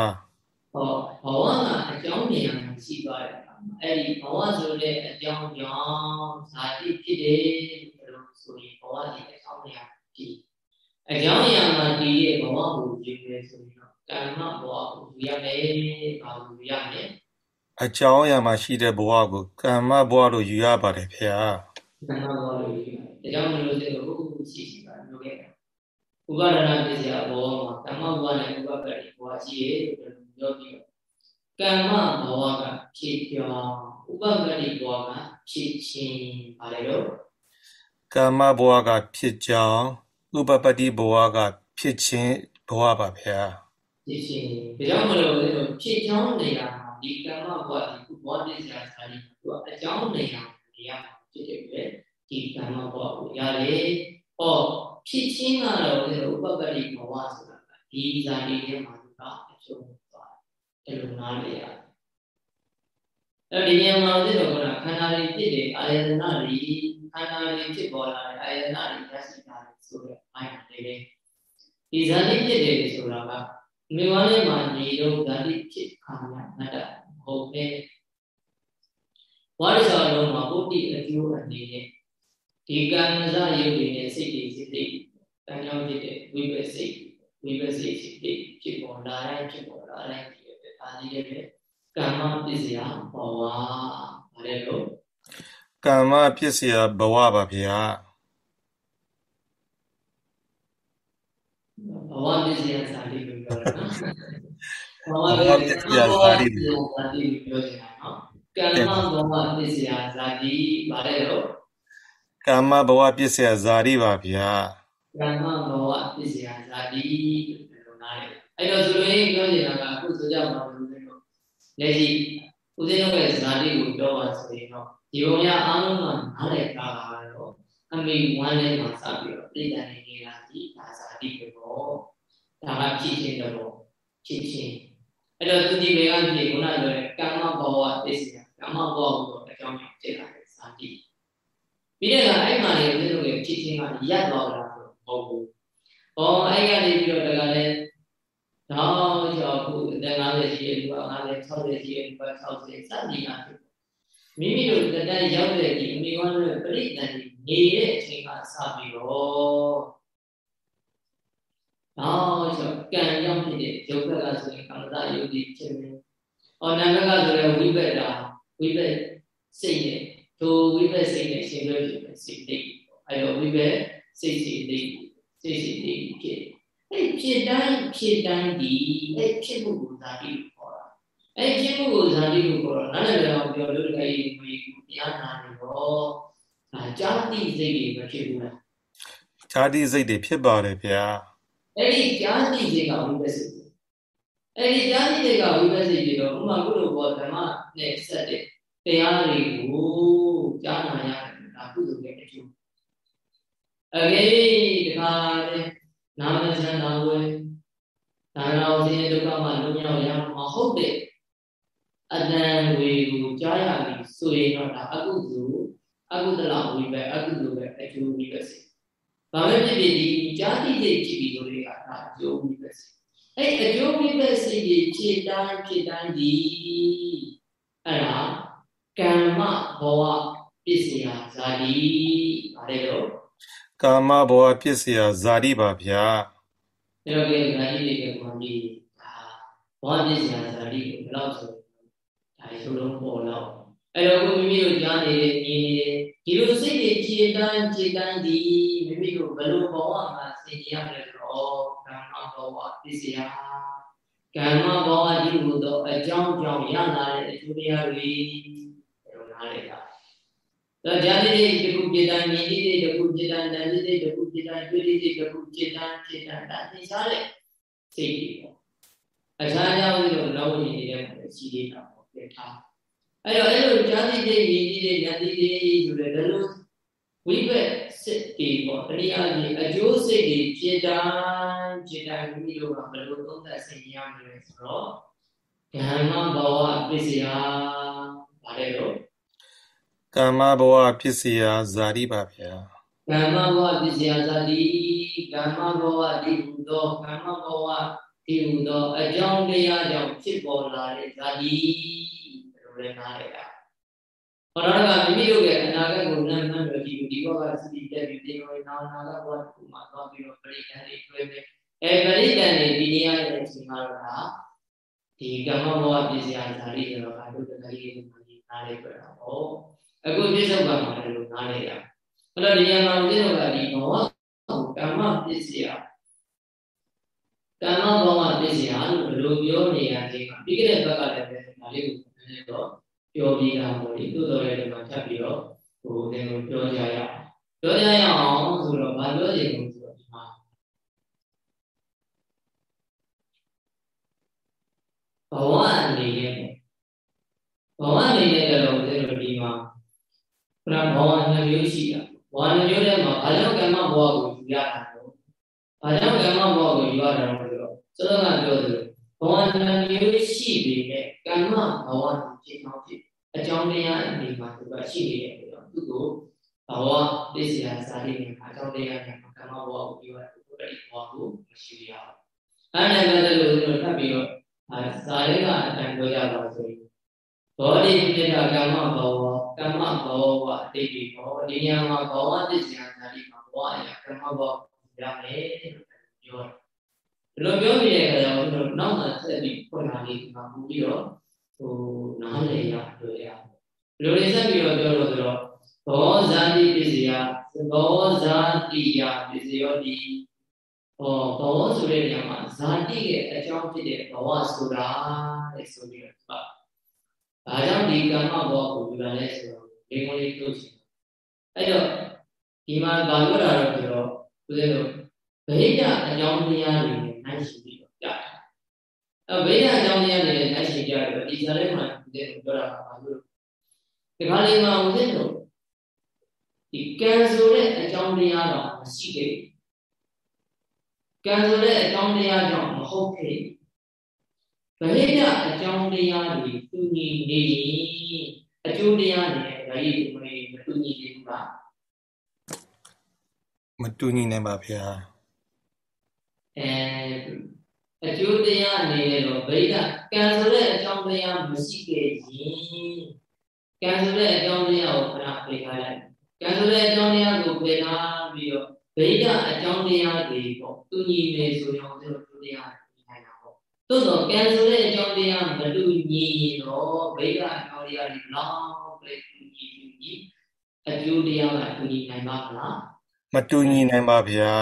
ဟောဘဝကအကြောင်းဉာဏ်ရှိသွားတဲ့အခါမှာအဲ့ဒီဘဝဆိုတဲ့အကြောင်းကြောင့်ဇာတိဖြစ်တယ်လို့ဆိုရင်ဘဝဒီ အကြောင်းဉာဏ်ဖြစ်အကြောင်းဉာဏ်မှာတည်ရဲ့ဘဝကိုယူရဲဆိုရင်တော့ကမ္မဘဝကိုယူရမယ်ဘာကိုယူရမလဲအကြောင်းအရာမှာရှိတဲ့ဘဝကိုကမ္မဘဝလို့ယူရပါတယ်ဗျာကမ္မဘဝကိုယူရတယ်ဒါကြောင့်မလို့ဆိုတော့ဘုခုရှိရှိပါလို့ခဲ့တာဥပါဒနာပစ္စယဘောမှာကမ္မဘဝနဲ့ဥပပတ္တိဘဝရှိရဲ့လို့ပြောပြီးတော့ကမ္မဘဝကဖြစ်ပြောင်းဥပပတ္တိဘဝကဖြစ်ခြင်းပါလေတော့ကမ္မဘဝကဖြစ်ကြောင်း ဥပပတ္တိဘဝက ဖြစ်ခြင်းဘဝပါဗျာဖြစ်ခြင်းဒါကြောင့်မလို့လေဖြစ်ကြောင်းနေရာမှာဒီကမ္မဘဝဒီဘဝပစ္စယစာရင်းသူကအကြောင်းနေရာနေရာမှာဖြစ်တယ်ပဲဒီကမ္မဘဝကိုရတယ်ဟောဖြစ်ခြင်းကတော့လေဥပပတ္တိဘဝဆိုတာကဒီဇာတိထဲမှာသူကအကျုံးသွားတယ်လို့နားလည်ရတယ်အဲ့ဒီနေရာမှာဦးဇင်းတို့ကခန္ဓာတွေဖြစ်တဲ့အာယတနာတွေခန္ဓာတွေဖြစ်ပေါ်လာတဲ့အာယတနာတွေရရှိတာ ဆိုတဲ့အိုင်တွေလေဒီဇာတိဖြစ်တယ်ဆိုတာကမြေဝါးလေးမှာနေတော့ဇာတိဖြစ်ခါမှမတ္တဟုတ်ပဲဝါရစာလုံးမှာပုတ္တိအကျိုးအနေနဲ့ဒီကံမဇယုတ်တွေနဲ့စိတ်တွေစိတ်တွေတန်ကြောင်းဖြစ်တဲ့ဝိပဿစိတ်ဝိပဿစိတ်စိတ်တွေဖြစ်ပေါ်လာတိုင်းဖြစ်ပေါ်လာတိုင်းဒီပဲဒါလေးလည်းကမ္မပစ္စယဘဝဗါလဲလို့ကမ္မပစ္စယဘဝပါဗျာ ဘဝပစ္စယဇာတိကိုပြောတာနော်ဘဝပစ္စယဇာတိဘဝပစ္စယဇာတိကိုပြောနေတာနော်ကမ္မဘဝပစ္စယဇာတိဗါလဲလို့ကမ္မဘဝပစ္စယဇာတိပါဗျာကမ္မဘဝပစ္စယဇာတိလို့နားလေအဲ့တော့ဆိုရင်ပြောနေတာကအခုဆိုကြပါလို့ဦးဇင်းတို့လက်ရှိဦးဇင်းတို့ရဲ့ဇာတိကိုပြောပါဆိုရင်တော့ဒီဘုံရအားလုံးကနားလည်တာကတော့အမိဝမ်းလေးမှာစပြီးတော့ပြိတ္တနေနေတာဒီဒါဇာတိပဲပေါ့ ဒါကဖြစ်ခြင်းတော့ဖြစ်ခြင်းအဲ့တော့သူဒီဘေကဖြစ်ခုနပြောတဲ့ကမ္မဘဝပစ္စယကမ္မဘဝကိုအကြောင်းကြောင့်ဖြစ်လာတဲ့ဇာတိပြီးတဲ့အခါအဲ့မှာလေဦးဇင်းတို့ရဲ့ဖြစ်ခြင်းကရပ်သွားတာဆိုမဟုတ်ဘူး။ဟောအဲ့ကနေပြီးတော့တကလည်းတော့ကျော်ခုအသက်50ရှိတဲ့လူက50 60ရှိတဲ့လူက60စသည်အားဖြင့်မိမိတို့တတန်းရောက်တဲ့ဒီအမိဝမ်းနဲ့ပြိတ္တန်နေတဲ့အချိန်ကစပြီးတော့တော့ ကျော်ကံကြောင့်ဖြစ်တဲ့ယုတ်ဘက်ကဆိုရင်ကာမတယုတ်တိဖြစ်နေ။ဟောနာမကဆိုရင်ဝိပက်တာဝိပက်စိတ်နဲ့ဒိုဝိပက်စိတ်နဲ့ရှင်လွဲဖြစ်တဲ့စိတ်တိတ်အဲ့တော့ဝိပက်စိတ်စိတ်တိတ်စိတ်စိတ်တိတ်ဖြစ်အဲ့ဖြစ်တိုင်းဖြစ်တိုင်းဒီအဲ့ဖြစ်မှုကိုဇာတိလို့ခေါ်တာအဲ့ဖြစ်မှုကိုဇာတိလို့ခေါ်တော့နားလည်တော့ပြောလို့တကယ်ကြီးကိုတရားနာနေတော့ဒါကြာတိစိတ်တွေမဖြစ်ဘူးလားဇာတိစိတ်တွေဖြစ်ပါတယ်ဗျာ အဲ့ဒီကြာတိစိတ်ကဝိပဿနာအဲ့ဒီကြာတိစိတ်ကဝိပဿနာတွေတော့ဥမာကုလိုဘောဓမ္မနဲ့ဆက်တဲ့တရားတွေကိုကြားနာရတယ်ဒါကုသိုလ်ရဲ့အကျိုးအကယ်ဒီခါလေနာမစံတော်ဝဲဒါရောဆင်းရဲဒုက္ခမှလွတ်မြောက်ရမှာဟုတ်တဲ့အတန်ဝေကိုကြားရပြီဆိုရင်တော့ဒါအကုသိုလ်အကုသလဝိပဲအကုသိုလ်ပဲအကျိုးပြီးပဲစေ။ ဘာပဲဖြစ်ဖြစ်ဒီကြာတိစိတ်ဖြစ်ပြီးလို့လေကဒါအကျိုးပြီးပဲစေ။အဲ့အကျိုးပြီးပဲစေကြီးဖြစ်တိုင်းဖြစ်တိုင်းဒီအဲ့ဒါကမ္မဘဝပစ္စယဇာတိဗါတယ်တော့ကမ္မဘဝပစ္စယဇာတိပါဗျာအဲ့တော့ဒီဇာတိတွေကမှဒီဒါဘဝပစ္စယဇာတိကိုဘယ်လောက်ဆိုဒါရုပ်လုံးပေါ်တော့ အဲ့တော့ကိုမိမိတို့ကြားနေတဲ့မြင်နေတဲ့ဒီလိုစိတ်တွေခြေတန်းခြေတန်းဒီမိမိတို့ဘယ်လိုဘဝမှာဆင်ခြင်ရမလဲဆိုတော့ကမ္မဘဝပစ္စယကမ္မဘဝဒီလိုတော့အကြောင်းကြောင့်ရလာတဲ့အကျိုးတရားတွေဘယ်လိုနားလဲတာတဒါကြာတိတိတခုပြတိုင်းမြင်တိတိတခုပြတိုင်းတန်တိတိတခုပြတိုင်းတွေ့တိတိတခုပြတိုင်းပြတိုင်းဒါသင်စားတဲ့စိတ်တွေပေါ့အခြားကြောင့်လို့လောကီနေတဲ့မှာရှိနေတာပေါ့ပြထား အဲ့တော့အဲ့လိုကြာတိတိမြင်တိတိညာတိတိဆိုတဲ့ဒါလို့ဝိပက်စစ်တွေပေါ့တနည်းအားဖြင့်အကျိုးစိတ်တွေပြတိုင်းပြတိုင်းမိမိတို့ကဘယ်လိုသုံးသပ်ဆင်ရမလဲဆိုတော့ဓမ္မဘဝပစ္စယဗါတယ်လို့ကမ္မဘဝပစ္စယဇာတိပါဗျာကမ္မဘဝပစ္စယဇာတိကမ္မဘဝဒီဟူသောကမ္မဘဝဒီဟူသောအကြောင်းတရားကြောင့်ဖြစ်ပေါ်လာတဲ့ဇာတိဘယ် လိုလဲနားလဲတာဟောတော့ကမိမိတို့ရဲ့အနာဂတ်ကိုနမ်းမှန်းလို့ဒီဒီဘောကစီတီတက်ပြီးတင်ဝင်နာနာကဘောတစ်ခုမှသွားပြီးတော့ပရိဒံတွေတွေ့မယ်အဲပရိဒံတွေဒီနေရာရဲ့အချိန်မှာတော့ဒီကမ္မဘောပစ္စယဇာတိဆိုတော့ဘာလို့တခါကြီးဒီမှာနားလေးပြတာပေါ့အခုပြစ္ဆုတ်ကမှာလည်းလို့နားလေးရအဲ့တော့ဒီနေရာမှာဦးဇင်းတို့ကဒီဘောကမ္မပစ္စယကမ္မဘောပစ္စယလို့ဘယ်လိုပြောနေရခြင်းကပြီးခဲ့တဲ့ဘက်ကလည်းပဲဒါလေးကိုနည်းနည်း တော့ပြောပြီးတာပေါ့လေသို့တော်လည်းဒီမှာထပ်ပြီးတော့ဟိုသင်ကိုပြောကြရအောင်ပြောကြရအောင်ဆိုတော့ဘာပြောချင်လဲဆိုတော့ဒီမှာဘဝအနေနဲ့ဘဝအနေနဲ့တော့သင်တို့ဒီမှာဘုရားဘဝနှမျိုးရှိတာဘဝနှမျိုးထဲမှာဘာကြောင့်ကမ္မဘဝကိုယူရတာတော့ဘာကြောင့်ကမ္မဘဝကိုယူရတာတော့ဆိုတော့စောစောကပြောသလို ဘဝနှမျိုးရှိပေမဲ့ကမ္မဘဝကိုဖြစ်အောင်ဖြစ်အကြောင်းတရားအနေမှာသူကရှိနေတယ်ဆိုတော့သူ့ကိုဘဝသိစရာစာရင်းနဲ့အကြောင်းတရားနဲ့ကမ္မဘဝကိုပြောရတယ်ဘုရားဒီဘဝကိုမရှိရအောင်အဲ့ဒါလည်းလည်းလို့ထပ်ပြီးတော့စာရင်းကအတန်ပြောကြပါဆိုရင်ဘောဓိပိဋကကမ္မဘဝကမ္မဘဝအတိတ်ဒီဘောဒီနေရာမှာဘဝသိစရာစာရင်းမှာဘဝအရာကမ္မဘဝရမယ်လို့ပြောတယ် ဒီလိုပြောနေတဲ့အခါကျတော့နောက်မှဆက်ပြီးဖွင့်လာလေးဒီမှာပို့ပြီးတော့ဟိုနားလည်ရတွေ့ရဘယ်လိုလဲဆက်ပြီးတော့ပြောလို့ဆိုတော့ဘောဇာတိပစ္စယဘောဇာတိယပစ္စယောတိဟောဘောဆိုတဲ့နေရာမှာဇာတိရဲ့အကြောင်းဖြစ်တဲ့ဘဝဆိုတာတဲ့ဆိုပြီးတော့ပါဘာကြောင့်ဒီကမ္မဘောကိုယူလာလဲဆိုတော့ဒီကုန်းလေးပြောချင်အဲ့တော့ဒီမှာဘာလို့လာတော့ဆိုတော့ဦးဇင်းတို့ဗဟိတအကြောင်းတရားတွေ နဲ့နိုင်ရှိပြီးတော့ကြားတာအဲဗဟိတအကြောင်းတရားတွေနဲ့နိုင်ရှိကြတယ်ဒီဇာတ်ထဲမှာဦးဇင်းတို့ပြောတာကဘာလို့ဒီခါလေးမှာဦးဇင်းတို့ဒီကံဆိုတဲ့အကြောင်းတရားတော့မရှိခဲ့ကံဆိုတဲ့အကြောင်းတရားကြောင့်မဟုတ်ခဲ့ဗဟိတအကြောင်းတရားတွေသူညီနေရင်အကျိုးတရားတွေဗဟိတမမတူညီနေဘူးလားမတူညီနိုင်ပါဗျာ အဲအကျိုးတရားအနေနဲ့တော့ဗိဓကံဆိုတဲ့အကြောင်းတရားမရှိခဲ့ရင်ကံဆိုတဲ့အကြောင်းတရားကိုခဏပြေးထားလိုက်ကံဆိုတဲ့အကြောင်းတရားကိုပြေးထားပြီးတော့ဗိဓအကြောင်းတရားတွေပေါ့သူညီနေဆိုရင်ကျွန်တော်တို့တရားနိုင်တာပေါ့သို့တော့ကံဆိုတဲ့အကြောင်းတရားမတူညီရင်တော့ဗိဓအကြောင်းတရားတွေလောက်ပဲတူညီတူညီအကျိုးတရားကတူညီနိုင်ပါမလားမတူညီနိုင်ပါဗျာ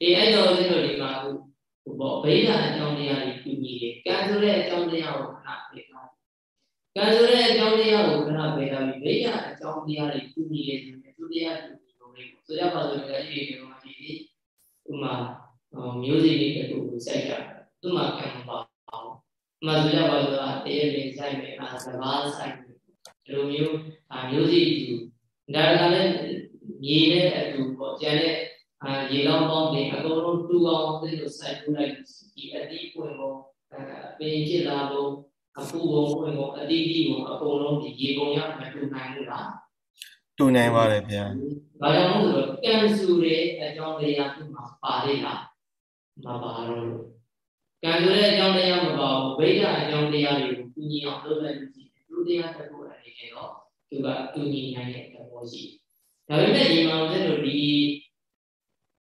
အေးအဲ့တော့ဦးဇင်းတို့ဒီမှာဟိုပေါ့ဗိဓာအကြောင်းတရားတွေတူညီတယ်ကံဆိုတဲ့အကြောင်းတရားကိုခဏပြေထားကံဆိုတဲ့အကြောင်းတရားကိုခဏပြေထားပြီးဗိဓာအကြောင်းတရားတွေတူညီတယ်ဆိုရင်သူတရားတူညီလို့လေဆိုရပါစို့လည်းဒီဒီမှာဒီဒီဥမာမျိုးစိတွေတူကိုစိုက်ကြသူ့မှာကံမပါအောင်ဥမာဆိုရပါစို့တရေလေးစိုက်မယ်အာစဘာစိုက်မယ်ဒီလိုမျိုးမျိုးစိတူဒါကလည်းမြေနဲ့အတူပေါ့ကျန်တဲ့ အာရေလောင်းပေါင်းတွေအကုန်လုံးတူအောင်သိလို့စိုက်ထုတ်လိုက်ဒီအတိပွင့်ကုန်အဲပင်ဖြစ်လာလို့အပူဘုံပွင့်ကုန်အတိတိဘုံအကုန်လုံးဒီရေကုန်ရမတူနိုင်ဘူးလားတူနိုင်ပါတယ်ဗျာ။ဘာကြောင့်လဲဆိုတော့ကံစုတဲ့အကြောင်းတရားသူ့မှာပါလိမ့်လားမပါတော့လို့ကံစုတဲ့အကြောင်းတရားမပါဘူးဗိဓာအကြောင်းတရားတွေကိုတူညီအောင်လုပ်လိုက်လို့ရှိတယ်သူတရားတစ်ခုအနေနဲ့တော့သူကတူညီနိုင်တဲ့သဘောရှိတယ်။ဒါပေမဲ့ဒီမှာဦးဇင်းတို့ဒီ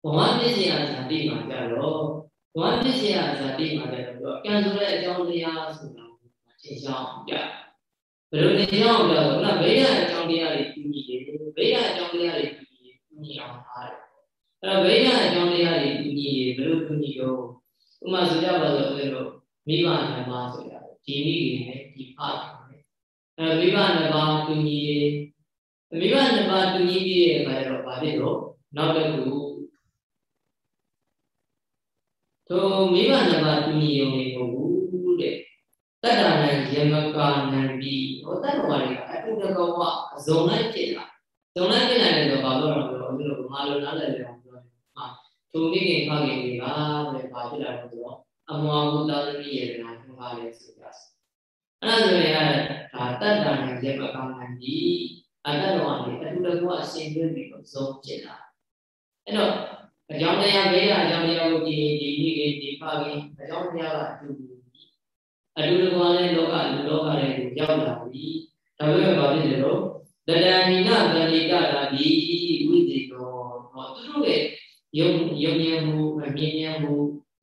ဘဝပစ္စယဇာတိမှာကြတော့ဘဝပစ္စယဇာတိမှာကြတော့ကံဆိုတဲ့အကြောင်းတရားဆိုတာသင်ဆောင်ကြဘယ်လိုသင်ဆောင်ကြတော့ခုနဗိဓာအကြောင်းတရားတွေတူညီတယ်ဗိဓာအကြောင်းတရားတွေတူညီတူညီအောင်ထားတယ်အဲ့တော့ဗိဓာအကြောင်းတရားတွေတူညီဘယ်လိုတူညီတော့ဥမာဆိုကြပါစို့ဦးဇင်းတို့မိဘနှစ်ပါးဆိုတာဒီမိတွေနဲ့ဒီဖားတယ်အဲ့မိဘနှစ်ပါးတူညီမိဘနှစ်ပါးတူညီပြီးတဲ့အခါကျတော့ဘာဖြစ်လို့နောက်တစ်ခု ထိုမိဘနှစ်ပါးတူညီုံနေမဟုတ်ဘူးတဲ့တတ္တနာယမကာနံပြီးဟောတတ္တဝါတွေကအတုတကောဝအစုံလိုက်ဖြစ်လာဇုံလိုက်ဖြစ်လာတယ်ဆိုတော့ဘာလို့လဲဆိုတော့ဒီလိုဘာလို့နားလည်လဲအောင်ပြောတယ်ဟာထိုမိခင်ဖခင်တွေကတဲ့ဘာဖြစ်လာလဲဆိုတော့အမွာဘုဒ္ဓသမီးရဲ့နာထွန်းကားတယ်ဆိုကြတယ်အဲ့ဒါဆိုရင်ဒါတတ္တနာယမကာနံပြီးအတ္တတော်ကနေအတူတကွအရှင်သွင်းပြီးတော့ဇုံဖြစ်လာအဲ့တော့ အကြောင်းတရားဘေးကအကြောင်းတရားကိုဒီဒီမိခင်ဒီဖခင်အကြောင်းတရားကအတူတူအတူတကွလည်းလောကလူလောကတွေကိုရောက်လာပြီဒါပေမဲ့ဘာဖြစ်လဲတော့တဏှာနိနတဏိကတာဒီဝိသေကောဟောသူတို့ရဲ့ယုံယုံဉာဏ်မှုအမြင်ဉာဏ်မှု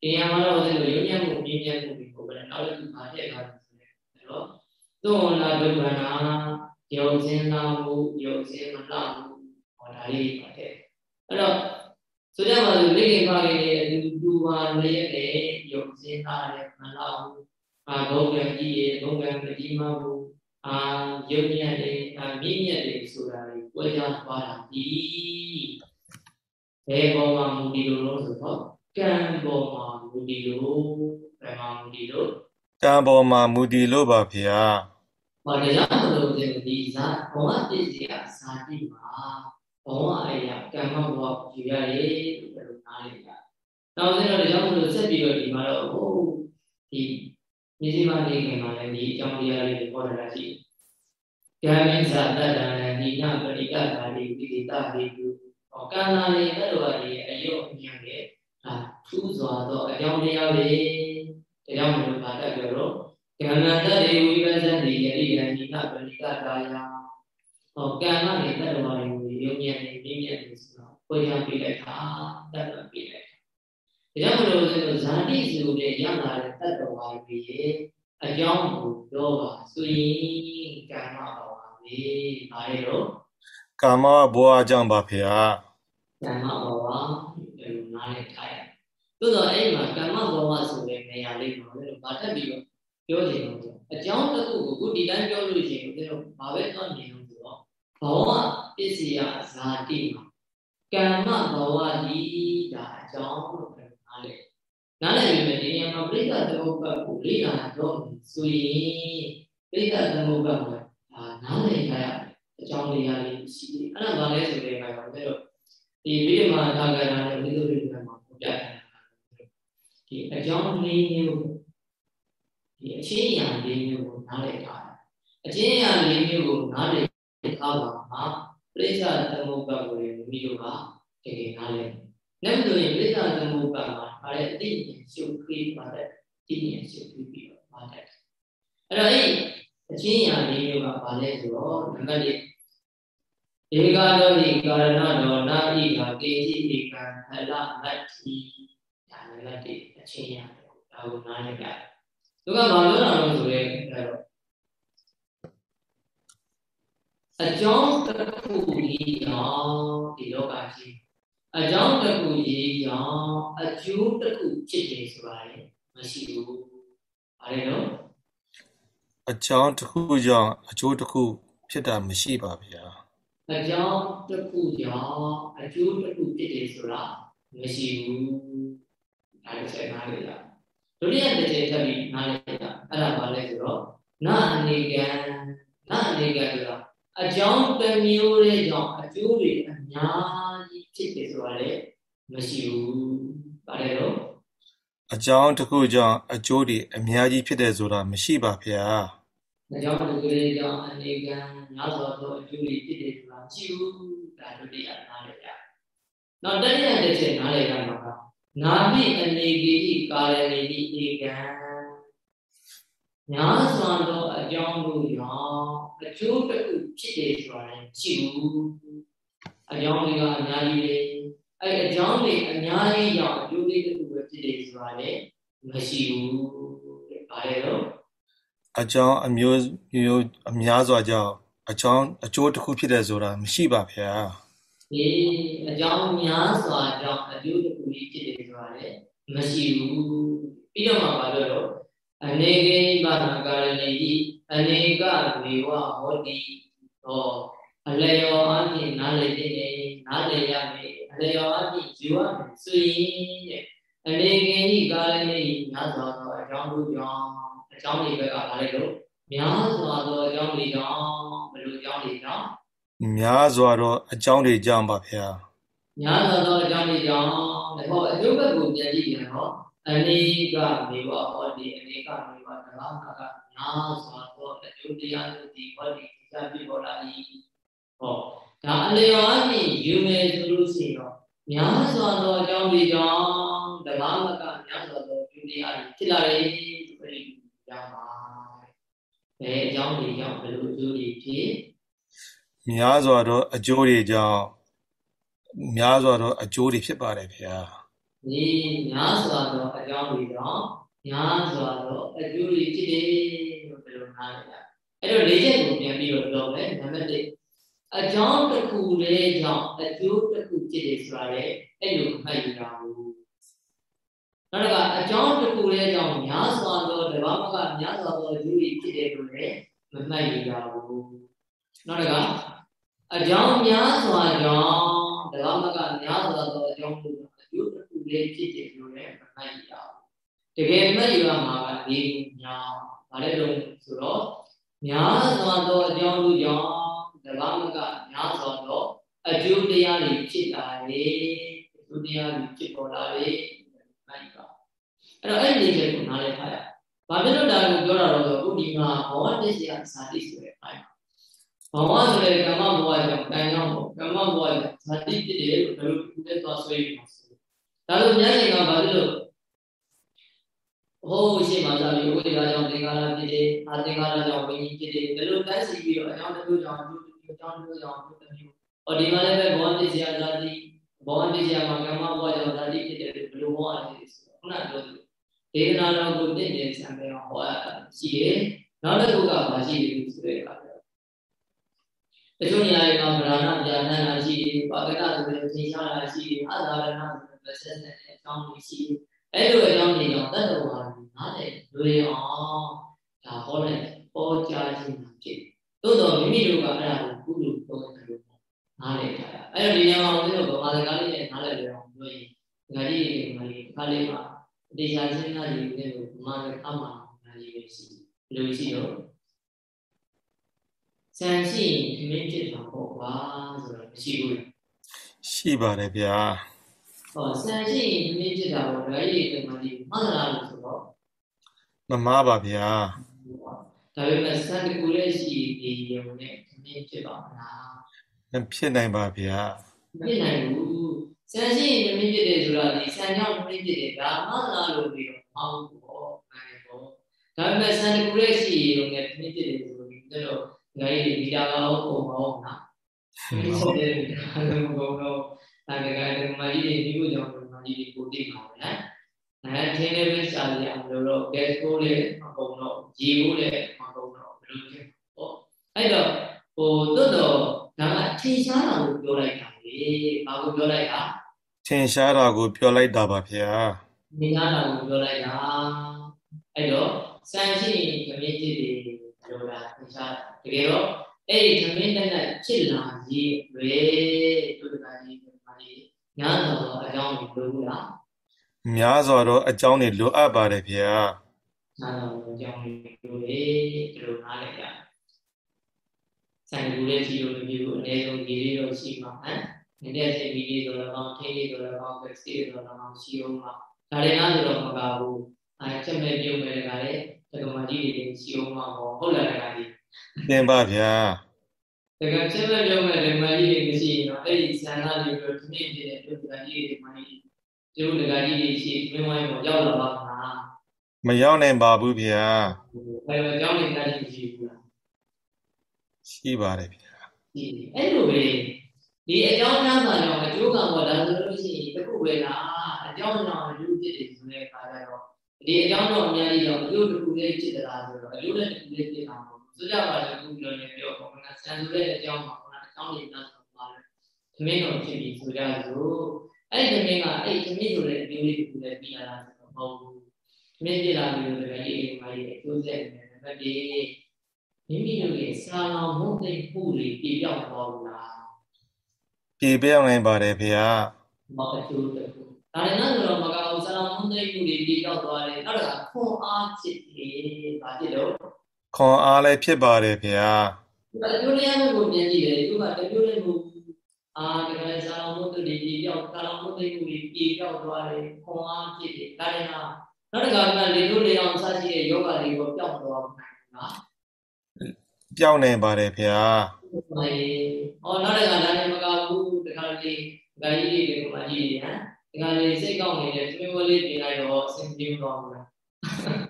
တရားမှာတော့ဒီလိုယုံဉာဏ်မှုအမြင်ဉာဏ်မှုဒီပုံပဲနောက်တစ်ခုပါတဲ့အခါဆိုရင်အဲ့တော့သုဝနာဒုက္ခနာယုံစင်းလာမှုယုံစင်းမလာမှုဟောဒါလေးပါတယ်အဲ့တော့ ဆိုကြပါစို့မိခင်ဖခင်ရဲ့အတူတူပါလည်းရဲ့ယုံစင်းလာတဲ့မလာမှုအာဘုံကကြီးရဲ့ဘုံကမကြီးမမှုအာယုံညံ့တဲ့အာမြင့်မြတ်တဲ့ဆိုတာကိုပွဲကြသွားတာဒီဘယ်ပေါ်မှာမူတည်လို့လို့ဆိုတော့ကံပေါ်မှာမူတည်လို့ဘယ်မှာမူတည်လို့ကံပေါ်မှာမူတည်လို့ပါဗျာဘာတရားမလို့ဒီဇာဘဝပစ္စည်းအစာတိမှာ ဘဝအရာကံမဘဝယူရတယ်လို့ပြောနားလေတာနောက်ဆုံးတော့တရားမလို့ဆက်ပြီးတော့ဒီမှာတော့ဟိုဒီမြစီမနေခင်မှာလည်းဒီအကြောင်းတရားလေးတွေပေါ်လာတာရှိကံမင်းဇာတတ္တနာနိနပရိကတာတိပိတိတဟိတုဟောကံလာလေးတတ္တဝါတွေအယုတ်အမြင်နဲ့အာထူးစွာသောအကြောင်းတရားတွေတရားမလို့ပါတတ်ကြတော့ကံနာတတေဝိပဿနာတိယရိယနိနပရိကတာယဟောကံကနေတတ္တဝါတွေ ကိုယုံဉာဏ်နဲ့ပြည့်မြတ်နေဆိုတော့ပေါ်ရပြလိုက်တာတတ်တာပြလိုက်ဒါကြောင့်မလို့ဆိုတော့ဇာတိစုနဲ့ရလာတဲ့တတ္တဝါတွေရဲ့အကြောင်းကိုပြောပါဆိုရင်ကာမဘဝပဲဘာလဲတော့ကာမဘဝအကြောင်းပါဖေဟာကာမဘဝဘယ်လိုနားလည်ထားရသို့တော့အဲ့မှာကာမဘဝဆိုတဲ့နေရာလေးမှာလည်းဗာတက်ပြီးတော့ပြောချင်တော့အကြောင်းတစ်ခုကိုခုဒီတိုင်းပြောလို့ရှိရင်တို့ဘာပဲသွားနေလို့ဆိုတော့ ဘဝပစ္စယဇာတိမှာကာမဘဝဒီဒါအကြောင်းလို့နားလည်နားလည်ပြီမဲ့ဒီနေရာမှာပြိဿသမုပ္ပါကိုလေ့လာတော့ဆိုရင်ပြိဿသမုပ္ပါကအာနားလည်ကြရအကြောင်းတရားလေးရှိတယ်အဲ့ဒါဘာလဲဆိုတဲ့အခါမှာတို့ဒီဗိဓမာသာဂရနဲ့ဝိသုဒ္ဓိကမှာပြပြထားတာဒီအကြောင်းလေးမျိုးဒီအချင်းအရာလေးမျိုးကိုနားလည်ထားတာအချင်းအရာလေးမျိုးကိုနားလည် ထားပါမှာပြိဿသမုပ္ပါကိုမိမိတို့ကတကယ်နားလည်လက်ဆိုရင်ပြိဿသမုပ္ပါမှာဒါလည်းအတိအကျရှုပ်ခွေးပါတဲ့တိဉ္ရှုပ်ပြီးပြီးတော့ပါတယ်အဲ့တော့အဲ့အချင်းညာလေးမျိုးကဘာလဲဆိုတော့နံပါတ်1ဧကာလောဟိကာရဏတော်နာဣဟာကေတိဧကံဟလမတ္တိဒါနံပါတ်1အချင်းညာဒါကိုနားလည်ကြသူကဘာလို့လာလို့ဆိုရဲအဲ့တော့ အကြောင်းတစ်ခုကြီးအောင်ဒီလောကကြီးအကြောင်းတစ်ခုကြီးကြောင့်အကျိုးတစ်ခုဖြစ်တယ်ဆိုတာလေမရှိဘူး။ဘာလဲနော်အကြောင်းတစ်ခုကြောင့်အကျိုးတစ်ခုဖြစ်တာမရှိပါဗျာ။အကြောင်းတစ်ခုကြောင့်အကျိုးတစ်ခုဖြစ်တယ်ဆိုတာမရှိဘူး။ဒါလည်းဆက်နားလေလား။ဒုတိယတစ်ချက်ထပ်ပြီးနားလေလား။အဲ့ဒါဘာလဲဆိုတော့နာအနေကံနာအနေကံဆိုတာ အကြောင်းတစ်မျိုးရဲ့ကြောင့်အကျိုးတွေအများကြီးဖြစ်တယ်ဆိုတာလည်းမရှိဘူး။ဘာလဲတော့အကြောင်းတစ်ခုကြောင့်အကျိုးတွေအများကြီးဖြစ်တယ်ဆိုတာမရှိပါဗျာ။အကြောင်းတစ်ခုလေးကြောင့်အနေကံများစွာသောအကျိုးတွေဖြစ်တယ်ဆိုတာမရှိဘူး။ဒါတို့တရားနားလည်ကြ။နောက်တတိယတစ်ချက်နားလည်ရမှာကနာပိအနေကိတိကာရဏိတိဧကံများစွာသောအ ကြောင်းတို့ကြောင့်အကျိုးတစ်ခုဖြစ်တယ်ဆိုတာလည်းရှိဘူးအကြောင်းတွေကအများကြီးလေအဲ့အကြောင်းတွေအများကြီးကြောင့်အကျိုးလေးတစ်ခုပဲဖြစ်တယ်ဆိုတာလည်းမရှိဘူးတဲ့ဘာလဲတော့အကြောင်းအမျိုးမျိုးအများစွာကြောင့်အကြောင်းအကျိုးတစ်ခုဖြစ်တယ်ဆိုတာမရှိပါဗျာဒီအကြောင်းများစွာကြောင့်အကျိုးတစ်ခုကြီးဖြစ်တယ်ဆိုတာလည်းမရှိဘူးပြီးတော့မှဘာလို့တော့အနေကိပါဏကာရဏိ အနေကဝေဝဟောတိဟောအလျော်အပြင်နားလည်တဲ့နားလည်ရမယ်အလျော်အပြင်ယူရမယ်ဆိုရင်တဲ့အနေငယ်ဤကာလနဲ့များစွာသောအကြောင်းတို့ကြောင့်အကြောင်းတွေဘက်ကလာလိုက်လို့များစွာသောအကြောင်းတွေကြောင့်ဘယ်လိုအကြောင်းတွေကြောင့်များစွာသောအကြောင်းတွေကြောင့်ပါဗျာများစွာသောအကြောင်းတွေကြောင့်ဟောအကျိုးဘက်ကိုပြန်ကြည့်ရင်ဟော အနေကနေဝဟောဒီအနေကနေဝတလားကများစွာသောအကျိုးတရားတို့ဒီဟောဒီသတ်ပြီးဟောလာ၏ဟောဒါအလျော်အမြင်ယူမယ်ဆိုလို့ရှိရင်တော့များစွာသောအကြောင်းတွေကြောင့်ဓမ္မမကများစွာသောကျိုးတရားတွေဖြစ်လာတယ်ဆိုပြီးရပါဘယ်အကြောင်းတွေကြောင့်ဘယ်လိုအကျိုးတွေဖြစ်များစွာသောအကျိုးတွေကြောင့်များစွာသောအကျိုးတွေဖြစ်ပါတယ်ဗျာ ဒီများစွာသောအကြောင်းတွေကြောင့်များစွာသောအကျိုးတွေဖြစ်တယ်လို့ဘယ်လိုနားလဲအဲ့တော့လေးချက်ကိုပြန်ပြီးတော့ပြောမယ်နံပါတ်1အကြောင်းတစ်ခုလေးကြောင့်အကျိုးတစ်ခုဖြစ်တယ်ဆိုတာလေအဲ့လိုမှတ်ယူတာဘူးနောက်တစ်ခါအကြောင်းတစ်ခုလေးကြောင့်များစွာသောတဘာမကများစွာသောအကျိုးတွေဖြစ်တယ်လို့လည်းမမှတ်ယူတာဘူးနောက်တစ်ခါအကြောင်းများစွာကြောင့်တဘာမကများစွာသောအကြောင်းတို့အကျိုးတစ်ခု လေးဖြစ်တယ်လို့လည်းမမှတ်ယူတာဘူးတကယ်မှတ်ယူရမှာကနေညာဘာလဲလို့ဆိုတော့များစွာသောအကြောင်းတို့ကြောင့်တဘာမကများစွာသောအကျိုးတရားတွေဖြစ်လာလေအကျိုးတရားတွေဖြစ်ပေါ်လာလေနိုင်ပါအဲ့တော့အဲ့ဒီလေးကိုနားလည်ထားရဘာဖြစ်လို့ဒါကိုပြောတာတော့ခုဒီမှာဘဝတရားစာတိဆိုတဲ့အပိုင်းဘဝဆိုတဲ့ကမ္မဘဝကြောင့်တန်ကြောင့်ကမ္မဘဝကြောင့်ဇာတိဖြစ်တယ်လို့ဘယ်လိုဒီလက်သွားဆွေးရမှာဆို ဒါလို့ဉာဏ်ရှင်ကဘာဖြစ်လို့ဟိုးရှိမှသာပြီးဝိဒါကြောင့်သင်္ကာရဖြစ်တယ်အာသင်္ကာရကြောင့်ဝိညာဉ်ဖြစ်တယ်ဘယ်လိုတိုက်စီပြီးတော့အကြောင်းတစ်ခုကြောင့်အကြောင်းတစ်ခုကြောင့်အကြောင်းတစ်ခုကြောင့်ဟောဒီမှာလည်းပဲဘောတိစီယာဇာတိဘောတိစီယာမှာကမ္မဘောကြောင့်ဇာတိဖြစ်တယ်ဘယ်လိုဘောအနေဆိုခုနပြောသလိုဒေသနာတော်ကိုတင့်တယ်ဆံပြောဟောရှိတယ်နောက်တစ်ခုကဘာရှိတယ်ဆိုတဲ့အခါကျတော့တချို့နေရာတွေမှာဗราဏပြာဏနာရှိတယ်ပါကတဆိုတဲ့သင်္ချာတာရှိတယ်အသာရဏဆိုတဲ့ ဆက်ဆက်တဲ့အကြောင်းတွေရှိတယ်အဲ့လိုအကြောင်းတွေကြောင့်တတ္တဝါတွေနားလည်လွယ်အောင်ဒါဟောတဲ့ဟောကြားခြင်းဖြစ်သို့တော်မိမိတို့ကအဲ့ဒါကိုကုလို့ပြောတယ်လို့နားလည်ကြတာအဲ့တော့ဒီနေရာမှာဦးဇင်းတို့ဗမာစကားလေးနဲ့နားလည်လွယ်အောင်ပြောရင်ဒကာကြီးတွေမှာဒီခါလေးမှာတရားချင်းသားတွေနဲ့ဗမာစကားမှာနားကြီးပဲရှိဘယ်လိုရှိတော့စံရှိရင်ခင်းဖြစ်တာပေါ့ကွာဆိုတော့မရှိဘူးရှိပါတယ်ဗျာ ဟောစံရှိရင်ခင်းဖြစ်တာပေါ့ဒကာကြီးတွေမှာဒီမှတ်လာလို့ဆိုတော့မမားပါဗျာဒါပေမဲ့စံတကူလေးရှိဒီရုံနဲ့ခင်းဖြစ်ပါမလားမဖြစ်နိုင်ပါဗျာမဖြစ်နိုင်ဘူးစံရှိရင်မဖြစ်တယ်ဆိုတာဒီစံကြောင့်မဖြစ်တယ်ဒါမှလားလို့ပြီးတော့မဟုတ်ဘူးပေါ့နိုင်ပေါ့ဒါပေမဲ့စံတကူလေးရှိရုံနဲ့ခင်းဖြစ်တယ်ဆိုပြီးတော့ငါကြီးဒီတာကောပုံမဟုတ်လားဟုတ်တယ်ဒါလည်းမကုန်တော့ ဒါကလည်းမကြီးတွေဒီလိုကြောင့်မကြီးတွေကိုသိမှာပဲနော်အဲထင်းလေးပဲရှာရအောင်လို့တော့ gas ကိုလည်းမကုန်တော့ရေကိုလည်းမကုန်တော့ဘယ်လိုဖြစ်ပေါ့အဲ့တော့ဟိုတွတ်တော့ဒါကထင်ရှားတာကိုပြောလိုက်တာလေဘာကိုပြောလိုက်တာထင်ရှားတာကိုပြောလိုက်တာပါဗျာထင်ရှားတာကိုပြောလိုက်တာအဲ့တော့စံရှိခမင်းจิตတွေပြောတာထင်ရှားတကယ်တော့အဲ့ဒီခမင်းတက်နဲ့ဖြစ်လာရေးလွယ်တို့တကကြီးဒီ မှာကြီးညာတော့အကြောင်းကိုပြောဘူးလားများစွာသောအကြောင်းတွေလိုအပ်ပါတယ်ဗျာညာတော့အကြောင်းတွေပြောလေဒီလိုနားလည်ရတယ်ဆိုင်ကူလေးရှိလို့မဖြစ်ဘူးအနည်းဆုံးဒီလေးတော့ရှိမှာဟမ်နေတဲ့စိတ်ကြီးလေးဆိုတော့ကောင်းထိလေးဆိုတော့ကောင်းကစီဆိုတော့ကောင်းရှိအောင်ပါဒါတွေအားဆိုတော့မကဘူးအဲချက်မဲ့ပြုံးမဲ့ကလည်းတက္ကမကြီးတွေရှိအောင်ပါဟောဟုတ်လားတက္ကကြီးသင်ပါဗျာ တက္ကချက်မဲ့ပြုံးမဲ့တက္ကမကြီးတွေမရှိရင်တော့အဲ့ဒီဆန္ဒတွေပြီးတော့ဒီနေ့ပြည့်တဲ့တက္ကမကြီးတွေမှကြီးကျုပ်တက္ကကြီးတွေရှိမင်းဝိုင်းပေါ်ရောက်လာပါမလားမရောက်နိုင်ပါဘူးဗျာဘယ်လိုကြောင်းနေကြရှိဘူးလားရှိပါတယ်ဗျာဒီအဲ့လိုပဲဒီအကြောင်းများစွာကြောင့်အကျိုးကံပေါ်လာဆိုလို့ရှိရင်တခုပဲလားအကြောင်းကြောင့်အကျိုးဖြစ်တယ်ဆိုတဲ့အခါကျတော့ဒီအကြောင်းတော့အများကြီးတော့အကျိုးတစ်ခုလေးဖြစ်သလားဆိုတော့အကျိုးလည်းတစ်ခုလေးဖြစ်တာမဟုတ်ဘူး ဆိုကြပါစို့ခုပြောနေပြောပေါ့ကဆန်ဆိုတဲ့အကြောင်းမှာခုနအကြောင်းလေးများစွာပါလဲသမင်းတော်ဖြစ်ပြီးဆိုကြစို့အဲ့ဒီသမင်းကအဲ့ဒီသမင်းဆိုတဲ့အကျိုးလေးတစ်ခုလေးပြီးလာတာဆိုတော့မဟုတ်ဘူးသမင်းပြလာပြီးတော့လည်းဒီအိမ်မှာဒီအကျိုးဆက်နေတယ်နံပါတ်1မိမိတို့ရဲ့စာလောင်မှုသိမှုတွေပြပြောက်သွားဘူးလားပြေပြောင်းနိုင်ပါတယ်ဗျာမအကျိုးတခုဒါလည်းနော်ဆိုတော့မကောင်းစာလောင်မှုသိမှုတွေပြပြောက်သွားတယ်နောက်တစ်ခါခွန်အားဖြစ်တယ်ဗာဖြစ်တော့ ခွန်အားလည်းဖြစ်ပါတယ်ဗျာဒီအကျိုးတရားကိုပြန်ကြည့်တယ်သူကတကျိုးလေးကိုအာဒီကနေ့စာလောင်မှုတွေပြပြောက်စာလောင်မှုသိမှုတွေပြပြောက်သွားတယ်ခွန်အားဖြစ်တယ်ဒါလည်းနော်နောက်တစ်ခါကလေလို့လေအောင်စရှိတဲ့ယောဂတွေကိုပျောက်သွားမှာနော်ပြောင်းနိုင်ပါတယ်ဗျာဟေးဟောနောက်တစ်ခါဒါလည်းမကောင်းဘူးတခါလေးဂိုင်းကြီးတွေကမှကြီးတယ်ဟမ်တခါလေးစိတ်ကောင်းနေတယ်သမီးဝလေးပြင်လိုက်တော့အဆင်ပြေတော့ဘူးလား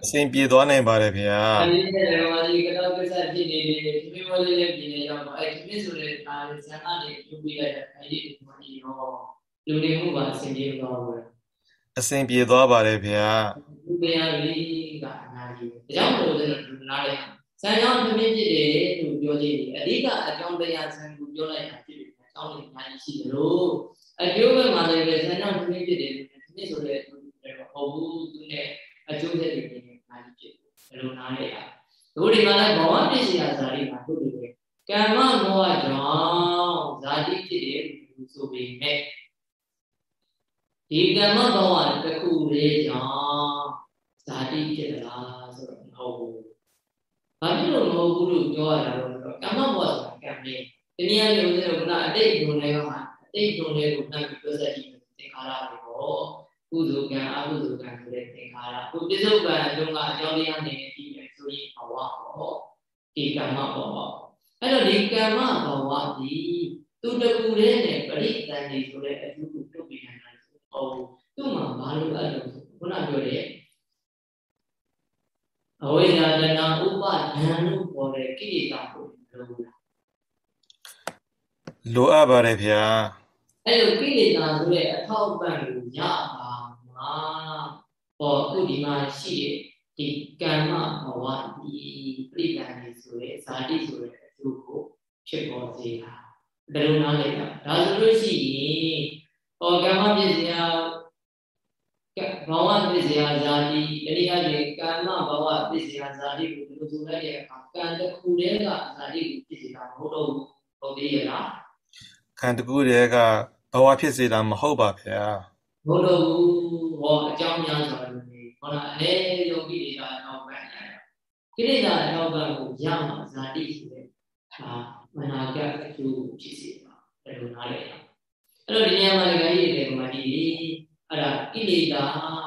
အစဉ်ပြေသွားနိုင်ပါတယ်ဗျာအဲဒီနဲ့ဓမ္မကြီးကတော့ကိစ္စဖြစ်နေတယ်သမီးဝလေးလည်းပြင်နေတော့အဲသမီးဆိုတဲ့ဒါလေးဇာတ်အနေပြုပြီးလိုက်တဲ့အဲဒီဒီမှကြီးတော့လူတွေမှုပါအဆင်ပြေတော့ဘူးလားအစဉ်ပြေသွားပါတယ်ဗျာလူတရားလေးကအများကြီးပဲဒါကြောင့်မလို့လည်းလူနားလဲဆံကြောင့်သမီးဖြစ်တယ်လို့ပြောခြင်းအဓိကအကြောင်းတရားဆံကိုပြောလိုက်တာဖြစ်တယ်အကြောင်းတွေအများကြီးရှိတယ်လို့အကျိုးပဲမှာလည်းပဲဆံကြောင့်သမီးဖြစ်တယ်လို့သမီးဆိုတဲ့သူတွေဟုတ်ဘူးသူနဲ့ အကျိုးသက်တွေနေအများကြီးဖြစ်တယ်ဘယ်လိုနားလဲอ่ะတို့ဒီမှာလည်းဘဝပစ္စယဇာတိမှာတို့တွေကမ္မမောဟကြောင့်ဇာတိဖြစ်တယ်လို့ဆိုပေမဲ့ဒီကမ္မဘဝတစ်ခုလေးကြောင့်ဇာတိဖြစ်လားဆိုတော့မဟုတ်ဘူး။ဘာဖြစ်လို့မဟုတ်ဘူးလို့ပြောရတာလဲဆိုတော့ကမ္မဘဝဆိုတာကံပဲ။ဒီနေရာမျိုးဆိုတော့ကအတိတ်ဒုံတွေကမှအတိတ်ဒုံတွေကိုနှံပြီးပြောဆက်ကြည့်သင်္ခါရတွေပေါ့။ ကုသိုလ်ကံအကုသိုလ်ကံဆိုတဲ့သင်္ခါရ။ကိုပြစ္ဆုတ်ကံအကျုံးကအကြောင်းတရားနေနေပြီးမယ်ဆိုရင်ဘဝပေါ့။ဒီကမ္မဘဝ။အဲ့တော့ဒီကမ္မဘဝဒီသူတကူလေးနဲ့ပရိသန်နေဆိုတဲ့အကျိုးကိုပြုတ်ပြီးနိုင်တယ်ဆိုတော့သူ့မှာဘာလို့အဲ့လိုဆိုခုနပြောတဲ့အဝိဇ္ဇာတဏဥပါဒံလို့ခေါ်တဲ့ကိလေသာကိုလုံးတာလိုအပ်ပါတယ်ဗျာအဲ့လိုကိလေသာဆိုတဲ့အထောက်အပံ့ကိုရပါ မှာဟောအခုဒီမှာရှိတဲ့ဒီကမ္မဘဝဒီပြိတ္တန်လေးဆိုတဲ့ဇာတိဆိုတဲ့အကျိုးကိုဖြစ်ပေါ်စေတာဘယ်လိုနားလဲတာဒါဆိုလို့ရှိရင်ဟောကမ္မပစ္စယဘဝပစ္စယဇာတိတတိယကျေကမ္မဘဝပစ္စယဇာတိကိုဒီလိုဆိုလိုက်တဲ့အခါကံတစ်ခုတည်းကဇာတိကိုဖြစ်စေတာမဟုတ်တော့ဘူးဟုတ်သေးရဲ့လားခံတကူတွေကဘဝဖြစ်စေတာမဟုတ်ပါဗျာ ဘုဒ္ဓဘူးဟောအကြောင်းများစွာလို့နေဟောလားအနေယောဂိတွေကအနောက်ပန်းရတာကိလေသာအနောက်ပန်းကိုရမှာဇာတိဆိုတဲ့ဒါမနာကအကျိုးကိုဖြစ်စေပါဘယ်လိုနားလဲအဲ့တော့ဒီနေရာမှာလည်းခရီးတွေကမှဒီအဲ့ဒါကိလေသာ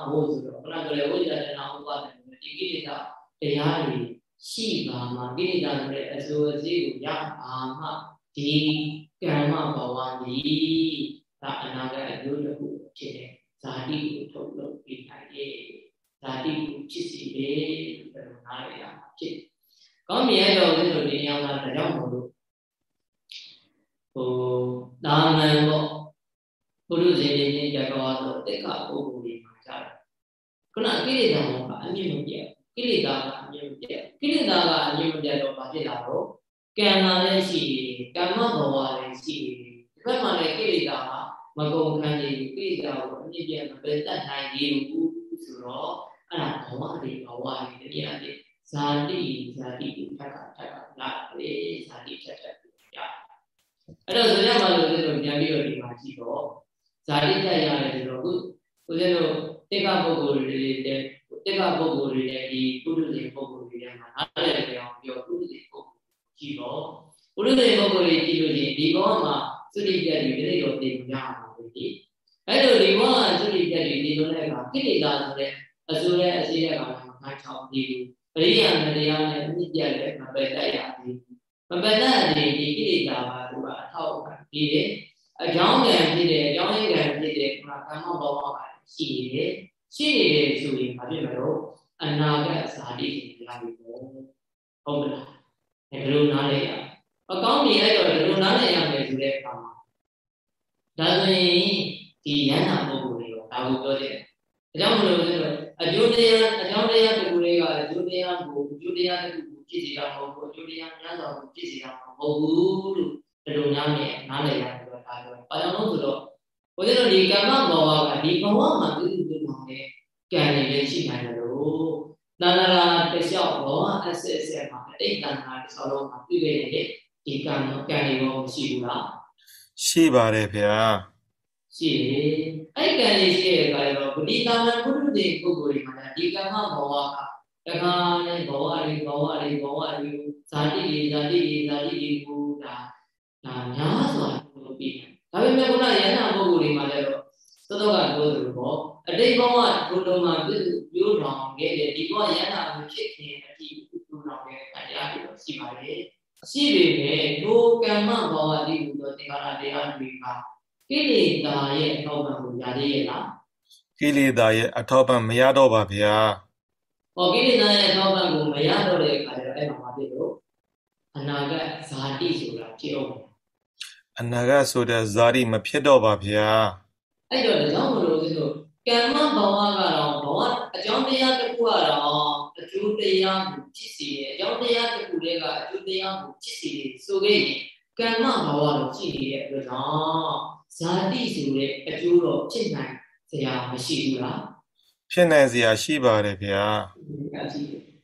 ဟိုဆိုတော့ခဏကလေးဝိဇ္ဇာတနာဥပါဒ်နဲ့ဒီကိလေသာတရားတွေရှိပါမှာကိလေသာဆိုတဲ့အစိုးအစည်းကိုရပါမှဒီကမ္မဘဝကြီးဒါအနာဂတ်အကျိုးတစ်ခု ဖြစ်တဲ့ဇာတိကိုထုတ်လုပ်ပြီးနိုင်တယ်ဇာတိကိုဖြစ်စီတယ်လို့ပြောနားရရမှာဖြစ်ကောင်းမြတ်တော်ဦးတို့ဒီနေရာမှာဒါကြောင့်မို့လို့ဟိုတာမန်ပေါ့ဘုရုဇင်နေနေကြတော့ဆိုတိက္ခပုဂ္ဂိုလ်တွေမှာကြတယ်ခုနကိလေသာကအမြင့်မပြတ်ကိလေသာကအမြင့်မပြတ်ကိလေသာကအမြင့်မပြတ်တော့ဘာဖြစ်လာတော့ကံလာလည်းရှိတယ်ကမ္မဘဝလည်းရှိတယ်ဒီဘက်မှာလည်းကိလေသာက မကုန်ခံနေဘူးကိလေသာကိုအမြင့်ပြတ်မပယ်တတ်နိုင်ဘူးဆိုတော့အဲ့ဒါဘဝတွေဘဝတွေတကယ်အဲ့ဇာတိဇာတိကိုထပ်ထပ်လာလေဇာတိထပ်ထပ်ရအဲ့တော့ဇာတိမှာလို့လည်းပြန်ပြီးတော့ဒီမှာကြည့်တော့ဇာတိတက်ရတယ်ဆိုတော့ခုဦးဇင်းတို့တိက္ခပုဂ္ဂိုလ်တွေတဲ့တိက္ခပုဂ္ဂိုလ်တွေတဲ့ဒီပုရုသေပုဂ္ဂိုလ်တွေထဲမှာနားလည်ပြောင်းပြောပုရုသေပုဂ္ဂိုလ်ကြည့်တော့ပုရုသေပုဂ္ဂိုလ်တွေကြည့်လို့ရှိရင်ဒီဘောမှာသုတိပြတ်တွေတိတော့သိကြရမှာ ပဲဒီအဲ့လိုဒီဘောကသုတိပြတ်တွေဒီလိုနဲ့ကကိလေသာဆိုတဲ့အစိုးရအစည်းအဝေးကမှငါချောင်းဒီပရိယံတရားနဲ့အမြင့်ပြတ်တဲ့မပယ်တတ်ရဘူးမပယ်တတ်ရင်ဒီကိလေသာကသူကအထောက်အပံ့ပြီးတယ်အကြောင်းကံဖြစ်တယ်အကြောင်းရင်းကံဖြစ်တယ်ခုနကမ္မဘဝကရှိနေတယ်ရှိနေတယ်ဆိုရင်ဘာဖြစ်မလို့အနာဂတ်ဇာတိတွေလာပြီပေါ့ဟုတ်မလားအဲဘယ်လိုနားလဲရအကောင်းကြီးအဲ့တော့ဘယ်လိုနားလဲရမယ်ဆိုတဲ့အခါမှာ ဒါဆိုရင်ဒီယန္တာပုဂ္ဂိုလ်တွေရောဒါကိုပြောတယ်အကြောင်းမလို့ဆိုတော့အကျိုးတရားအကြောင်းတရားတစ်ခုလေးကလည်းအကျိုးတရားကိုအကျိုးတရားတစ်ခုကိုဖြစ်စေတာမဟုတ်ဘူးအကျိုးတရားများစွာကိုဖြစ်စေတာမဟုတ်ဘူးလို့ဒီလိုများနဲ့နားလည်ရတယ်ဆိုတော့ဒါပြော။ဘာကြောင့်လို့ဆိုတော့ဘုရားတို့ဒီကမ္မဘဝကဒီဘဝမှာသူ့သူ့မှာလည်းကံတွေလည်းရှိနိုင်တယ်လို့နာနာရာတလျှောက်ဘောအဆက်အဆက်မှာအတိတ်တန်ခါတစ်ဆောက်လုံးမှာပြည့်ခဲ့တဲ့ဒီကံကံတွေရောမရှိဘူးလား ရှိပါတယ်ဗျာရှိတယ်အဲ့ကံလေးရှိတဲ့အခါကျတော့ဗုဒ္ဓတာမန်ဘုဒ္ဓတွေပုဂ္ဂိုလ်တွေမှာဒီကံမဘောကတခါနဲ့ဘောရီဘောရီဘောရီဇာတိတွေဇာတိတွေဇာတိတွေကိုဒါဒါများစွာလို့ပြီးတယ်ဒါပေမဲ့ခုနရဟန္တာပုဂ္ဂိုလ်တွေမှာလည်းတော့သောတော့ကပြောသလိုပေါ့အတိတ်ဘဝဘုဒ္ဓမှာပြည့်ပြိုးထောင်ခဲ့တဲ့ဒီဘဝရဟန္တာကိုဖြစ်ခင်အတိပြိုးထောင်ခဲ့တဲ့တရားတွေရှိပါတယ် ရှိပေမဲ့ဒုကမ္မဘောဝတိဟူသောသင်္ခါရတရားတွေကကိလေသာရဲ့အထောက်အပံ့ကိုရသေးရဲ့လားကိလေသာရဲ့အထောက်ပံ့မရတော့ပါဗျာ။ဟောကိလေသာရဲ့အထောက်အပံ့ကိုမရတော့တဲ့အခါကျတော့အဲ့မှာမဖြစ်လို့အနာဂတ်ဇာတိဆိုတာဖြစ်အောင်မယ်အနာဂတ်ဆိုတဲ့ဇာတိမဖြစ်တော့ပါဗျာ။အဲ့တော့ဒါကြောင့်မလို့ဒီလို ကမ္မဘဝကတော့ဘဝအကြောင်းတရားတစ်ခုကတော့အကျိုးတရားကိုဖြစ်စေတယ်။အကြောင်းတရားတစ်ခုတည်းကအကျိုးတရားကိုဖြစ်စေတယ်ဆိုခဲ့ရင်ကမ္မဘဝတော့ရှိနေတဲ့အတွက်ကြောင့်ဇာတိဆိုတဲ့အကျိုးတော့ဖြစ်နိုင်စရာမရှိဘူးလား။ဖြစ်နိုင်စရာရှိပါတယ်ဗျာ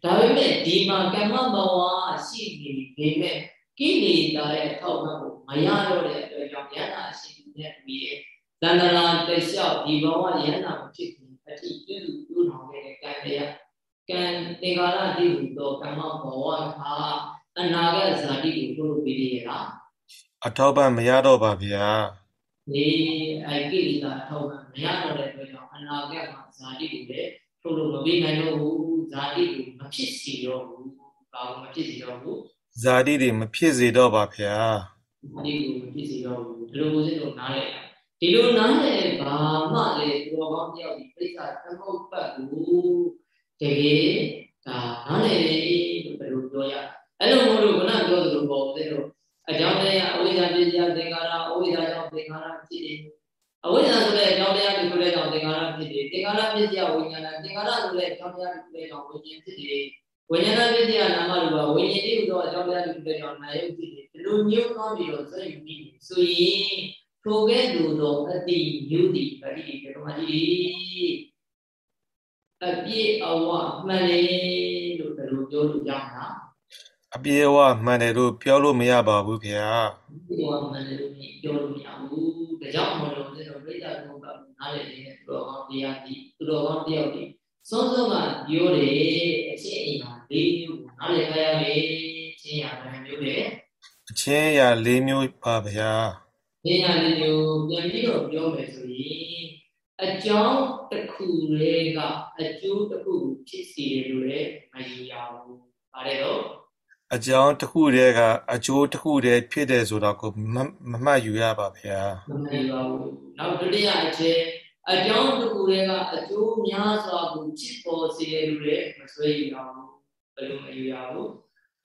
ဒါပေမဲ့ဒီမှာကမ္မဘဝရှိနေပေမဲ့ကိလေသာရဲ့ထောက်ပံ့ကိုမရတော့တဲ့အတွက်ကြောင့်ယန္တာရှိနေတဲ့ပြီးရဲ့ သန္တရာတလျှောက်ဒီဘဝယန္တာမဖြစ်ခင်အတိပြုစုပြုထောင်ခဲ့တဲ့ကံတရားကံသင်္ကာရတိဟူသောကမ္မဘဝဟာအနာဂတ်ဇာတိကိုတို့ပြီးရလားအထောက်ပံ့မရတော့ပါဗျာဒီအကိလေသာထောက်ပံ့မရတော့တဲ့အတွက်ကြောင့်အနာဂတ်မှာဇာတိကိုလည်းထုတ်လို့မပြီးနိုင်တော့ဘူးဇာတိကိုမဖြစ်စီတော့ဘူးဘာလို့မဖြစ်စီတော့ဘူးဇာတိတွေမဖြစ်စေတော့ပါဗျာဒီကိုမဖြစ်စီတော့ဘူးဒီလိုကိုစစ်လို့နားလဲ ဒီလိုနားလဲဘာမှလည်းဒီတော်ကောင်းတယောက်ဒီပြိဿသမုတ်ပတ်ကိုတကယ်ဒါနားလဲလို့ဘယ်လိုပြောရအဲ့လိုမို့လို့ခုနပြောသလိုပေါ့တဲ့လို့အကြောင်းတရားအဝိဇ္ဇာပစ္စယသင်္ကာရအဝိဇ္ဇာကြောင့်သင်္ကာရဖြစ်တယ်အဝိဇ္ဇာဆိုတဲ့အကြောင်းတရားဒီလိုလဲကြောင့်သင်္ကာရဖြစ်တယ်သင်္ကာရပစ္စယဝိညာဏသင်္ကာရဆိုတဲ့အကြောင်းတရားဒီလိုလဲကြောင့်ဝိညာဉ်ဖြစ်တယ်ဝိညာဏပစ္စယနာမရူပဝိညာဉ်တိဟူသောအကြောင်းတရားဒီလိုလဲကြောင့်နာယုတ်ဖြစ်တယ်ဒီလိုမျိုးကောင်းပြီးတော့ဆွေးယူပြီးဆိုရင် ထိုကဲ့သို့သောအတိယုတိပရိဒီကမကြီးအပြည့်အဝမှန်တယ်လို့ဘယ်လိုပြောလို့ရမလားအပြေအဝမှန်တယ်လို့ပြောလို့မရပါဘူးဗျာဒီတော့မှန်တယ်လို့ပြောလို့မရဘူးဒါကြောင့်မလို့ဒီလိုပြိဿကုကနားလည်နေတဲ့သူတော်ကောင်းတရားဒီသူတော်ကောင်းတယောက်ဒီစောစောကပြောတယ်အချင်းအိမ်မှာ၄မျိုးကိုနားလည်ကြရမယ်ချင်းရတယ်မျိုးတယ်အချင်းအရာ၄မျိုးပါဗျာ ဉာဏ်လေးမျိုးပြန်ပြီးတော့ပြောမယ်ဆိုရင်အကြောင်းတစ်ခုလေးကအကျိုးတစ်ခုကိုဖြစ်စေတယ်လို့လည်းမရရဘူး။ဒါလည်းတော့အကြောင်းတစ်ခုတည်းကအကျိုးတစ်ခုတည်းဖြစ်တယ်ဆိုတော့ကိုမမမှတ်ယူရပါဗျာမမရပါဘူး။နောက်ဒုတိယအချက်အကြောင်းတစ်ခုလေးကအကျိုးများစွာကိုဖြစ်ပေါ်စေတယ်လို့လည်းမဆွဲရပါဘူး။ဘယ်လိုမရရဘူး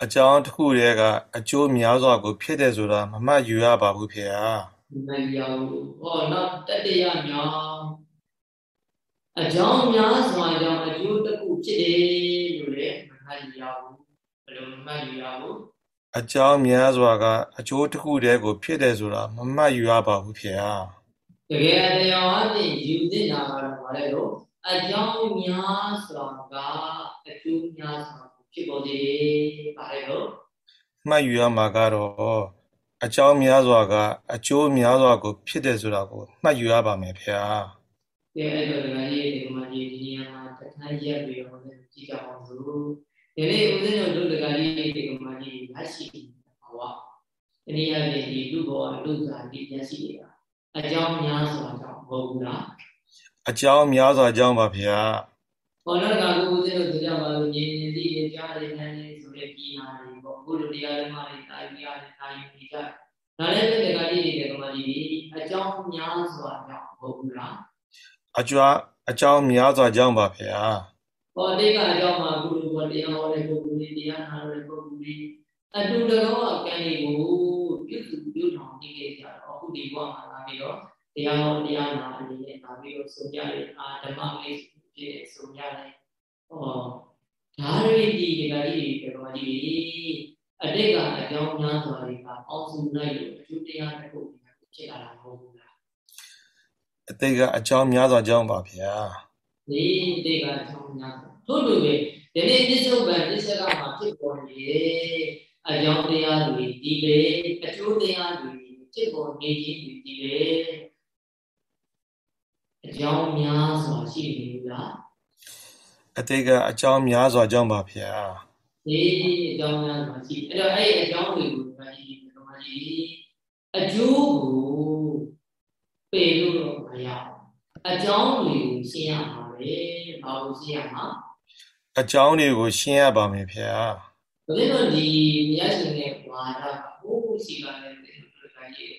အကြောင်းတစ်ခုတည်းက အကျိုးများစွာကို ဖြစ်တယ်ဆိုတာ မမှတ်ယူရပါဘူးဗျာ။မရရဘူး။ဟောနောက်တတိယမြောင်အကြောင်းများစွာကြောင့်အကျိုးတစ်ခုဖြစ်တယ်လို့လည်းမမှတ်ရဘူး။ဘယ်လိုမမှတ်ရဘူး။အကြောင်းများစွာက အကျိုးတစ်ခုတည်းကိုဖြစ်တယ်ဆိုတာမမှတ်ယူရပါဘူးဗျာတကယ်တရားအပြင်ယူသင့်တာကတော့ဗါလဲတော့အကြောင်းများစွာကအကျိုးများစွာကို ဖြစ်ပေါ်စေတယ်ဗါလဲတော့မှတ်ယူရမှာကတော့အကြောင်းများစွာကအကျိုးများစွာကို ဖြစ်တယ်ဆိုတာကိုမှတ်ယူရပါမယ်ဗျာကဲအဲ့တော့ဒီကနေ့ဒီမှာဒီနေရာမှာတခါရက်ပြီးတော့လည်းကြည့်ကြအောင်စို့ဒီနေ့ဦးဇင်းတို့ဒုဒကကြီးဒီကမှာဒီရရှိပါဝတနည်းအားဖြင့်ဒီလူဘောလူစားဒီရရှိနေတာအကြောင်းများစွာကြောင့်မဟုတ်ဘူးလားအကြောင်းများစွာကြောင့်ပါဗျာ ဟောတော့ကကိုဦးဇင်းတို့ဆိုကြပါလို့ဉာဏ်ဉာဏ်သိရကြားတယ်နားတယ်ဆိုတဲ့ပြည်နာတွေပေါ့အခုလိုတရားဓမ္မတွေတာယူရတယ်တာယူနေကြဒါလည်းပဲတကတိတွေကကမကြီးဒီအကြောင်းများစွာကြောင့်မဟုတ်ဘူးလားအကျွမ်းအကြောင်းများစွာကြောင့်ပါဗျာဟောတိတ်ကအကြောင်းမှာကုလိုဘောတရားဟောတဲ့ပုဂ္ဂိုလ်တွေတရားနာတဲ့ပုဂ္ဂိုလ်တွေအတူတကောကံတွေကိုပြုစုပြုထောင်နေကြတော့အခုဒီဘဝမှာလာပြီးတော့တရားဟောတရားနာအနေနဲ့လာပြီးတော့ဆိုကြတယ်အာဓမ္မလေး ဖြစ်ဆိုကြတယ်ဟောဒါရီဒီဒီကကြီးဒီကမကြီးအတိတ်ကအကြောင်းများစွာတွေကအောင်စုနိုင်လို့အကျိုးတရားတစ်ခုဖြစ်လာတာမဟုတ်ဘူးလားအတိတ်ကအကြောင်းများစွာကြောင့်ပါဗျာဒီတိတ်ကအကြောင်းများထို့တူပဲဒီနေ့ပြစ္ဆုတ်ပံပြစ္ဆကမှာဖြစ်ပေါ်နေတဲ့အကြောင်းတရားတွေဒီလေအကျိုးတရားတွေဖြစ်ပေါ်နေခြင်းတွေဒီလေ အကြောင်းများစွာရှိနေလားအတိတ်ကအကြောင်းများစွာကြောင့်ပါဗျာဒီအကြောင်းများစွာရှိအဲ့တော့အဲ့ဒီအကြောင်းတွေကိုဒီမှာဒီမှာဒီအကျိုးကိုပယ်လို့တော့မရအကြောင်းတွေကိုရှင်းရမှာပဲဘာလို့ရှင်းရမှာအကြောင်းတွေကိုရှင်းရပါမယ်ဗျာဒါပေမဲ့ဒီမြတ်ရှင်ရဲ့ဝါဒကဟိုးရှိပါလေဒီလိုတိုင်းရေး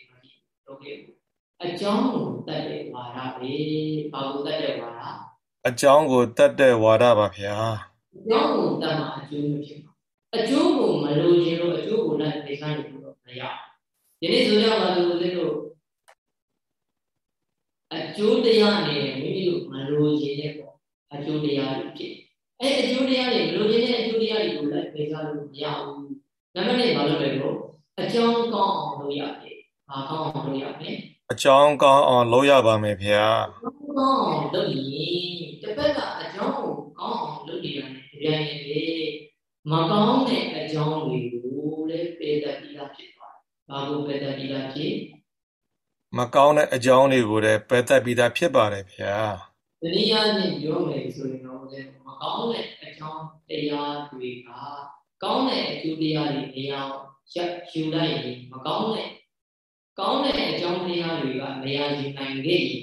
လုပ်ခဲ့ဘူး အကြောင်းကိုတတ်တဲ့ဝါဒပဲဘာလို့တတ်တဲ့ဝါဒအကြောင်းကိုတတ်တဲ့ဝါဒပါဗျာအကြောင်းကိုတတ်မှအကျိုးမဖြစ်ဘူးအကျိုးကိုမလိုချင်လို့အကျိုးကိုလည်းသိခိုင်းလို့တော့မရဒီနေ့ဆိုကြပါလို့ဦးဇင်းတို့အကျိုးတရားနဲ့မိမိတို့မလိုချင်တဲ့ပေါ့အကျိုးတရားတွေဖြစ်အဲအကျိုးတရားတွေမလိုချင်တဲ့အကျိုးတရားတွေကိုလည်းသိစားလို့မရဘူးနံပါတ်1ဘာလို့လဲတော့အကြောင်းကောင်းအောင်လုပ်ရတယ်ဘာကောင်းအောင်လုပ်ရမလဲ အကြောင်းကောင်းအောင်လုပ်ရပါမယ်ဗျာကောင်းအောင်လုပ်ရင်တစ်ဖက်ကအကြောင်းကိုကောင်းအောင်လုပ်နေရတယ်ကြပြန်ရင်လေမကောင်းတဲ့အကြောင်းတွေကိုလည်းပယ်တတ်ပြီးသားဖြစ်သွားတယ်ဘာကိုပယ်တတ်ပြီးသားဖြစ်မကောင်းတဲ့အကြောင်းတွေကိုလည်းပယ်တတ်ပြီးသားဖြစ်ပါတယ်ဗျာတနည်းအားဖြင့်ပြောမယ်ဆိုရင်တော့မကောင်းတဲ့အကြောင်းတရားတွေကကောင်းတဲ့အကျိုးတရားတွေနေရာရက်ယူလိုက်ရင်မကောင်းတဲ့ ကောင်းတဲ့အကြောင်းတရားတွေကနေရာယူနိုင်ခဲ့ရင်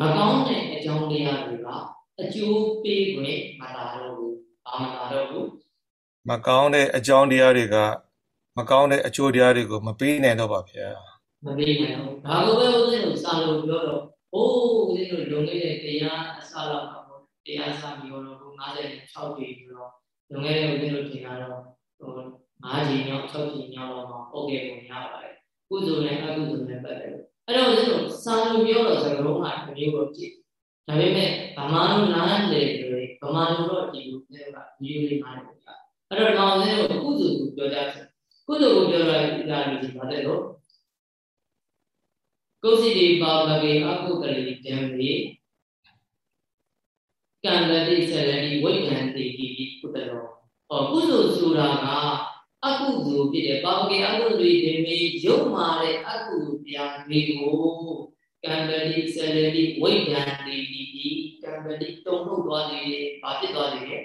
မကောင်းတဲ့အကြောင်းတရားတွေကအကျိုးပေးခွင့်မလာတော့ဘူးဘာမလာတော့ဘူးမကောင်းတဲ့အကြောင်းတရားတွေကမကောင်းတဲ့အကျိုးတရားတွေကိုမပေးနိုင်တော့ပါဗျာမပေးနိုင်ဘူးဒါကိုပဲဦးဇင်းတို့စာလို့ပြောတော့ဟိုးဦးဇင်းတို့လုံခဲ့တဲ့တရားအစလောက်တော့တရားစာပြီးတော့56ปีပြီးတော့လုံခဲ့တဲ့ဦးဇင်းတို့ထင်တာတော့ဟို5ချိန်မြောက်6ချိန်မြောက်တော့မှဟုတ်ကဲ့ပုံရပါတယ် ကုသိုလ်နဲ့အကုသိုလ်နဲ့ပတ်သက်လို့အဲ့တော့ဦးဇင်းတို့စာလို့ပြောတော့စကားလုံးကတစ်မျိုးတော့ကြည့်ဒါပေမဲ့ဗမာလူနားလေတွေဗမာလူတော့ဒီလိုမျိုးကဒီလိုလေးနားလေပြအဲ့တော့တော့ဦးဇင်းတို့ကုသိုလ်ကိုပြောကြတယ်ကုသိုလ်ကိုပြောရတာဒီဘာလဲတော့ကုသိတိပါပကေအကုကလိတံမေကံတတိဆရဏိဝိကံတိတိကုတလောဟောကုသိုလ်ဆိုတာက အကုသိုလ်ဖြစ်တဲ့ပါပကေအကုသိုလ်တွေမေရုပ်မာတဲ့အကုသိုလ်တရားတွေကိုကံတတိဆရဏိဝိကံတိတိကံတတိတုံ့ထုတ်သွားတယ်ဘာဖြစ်သွားတယ်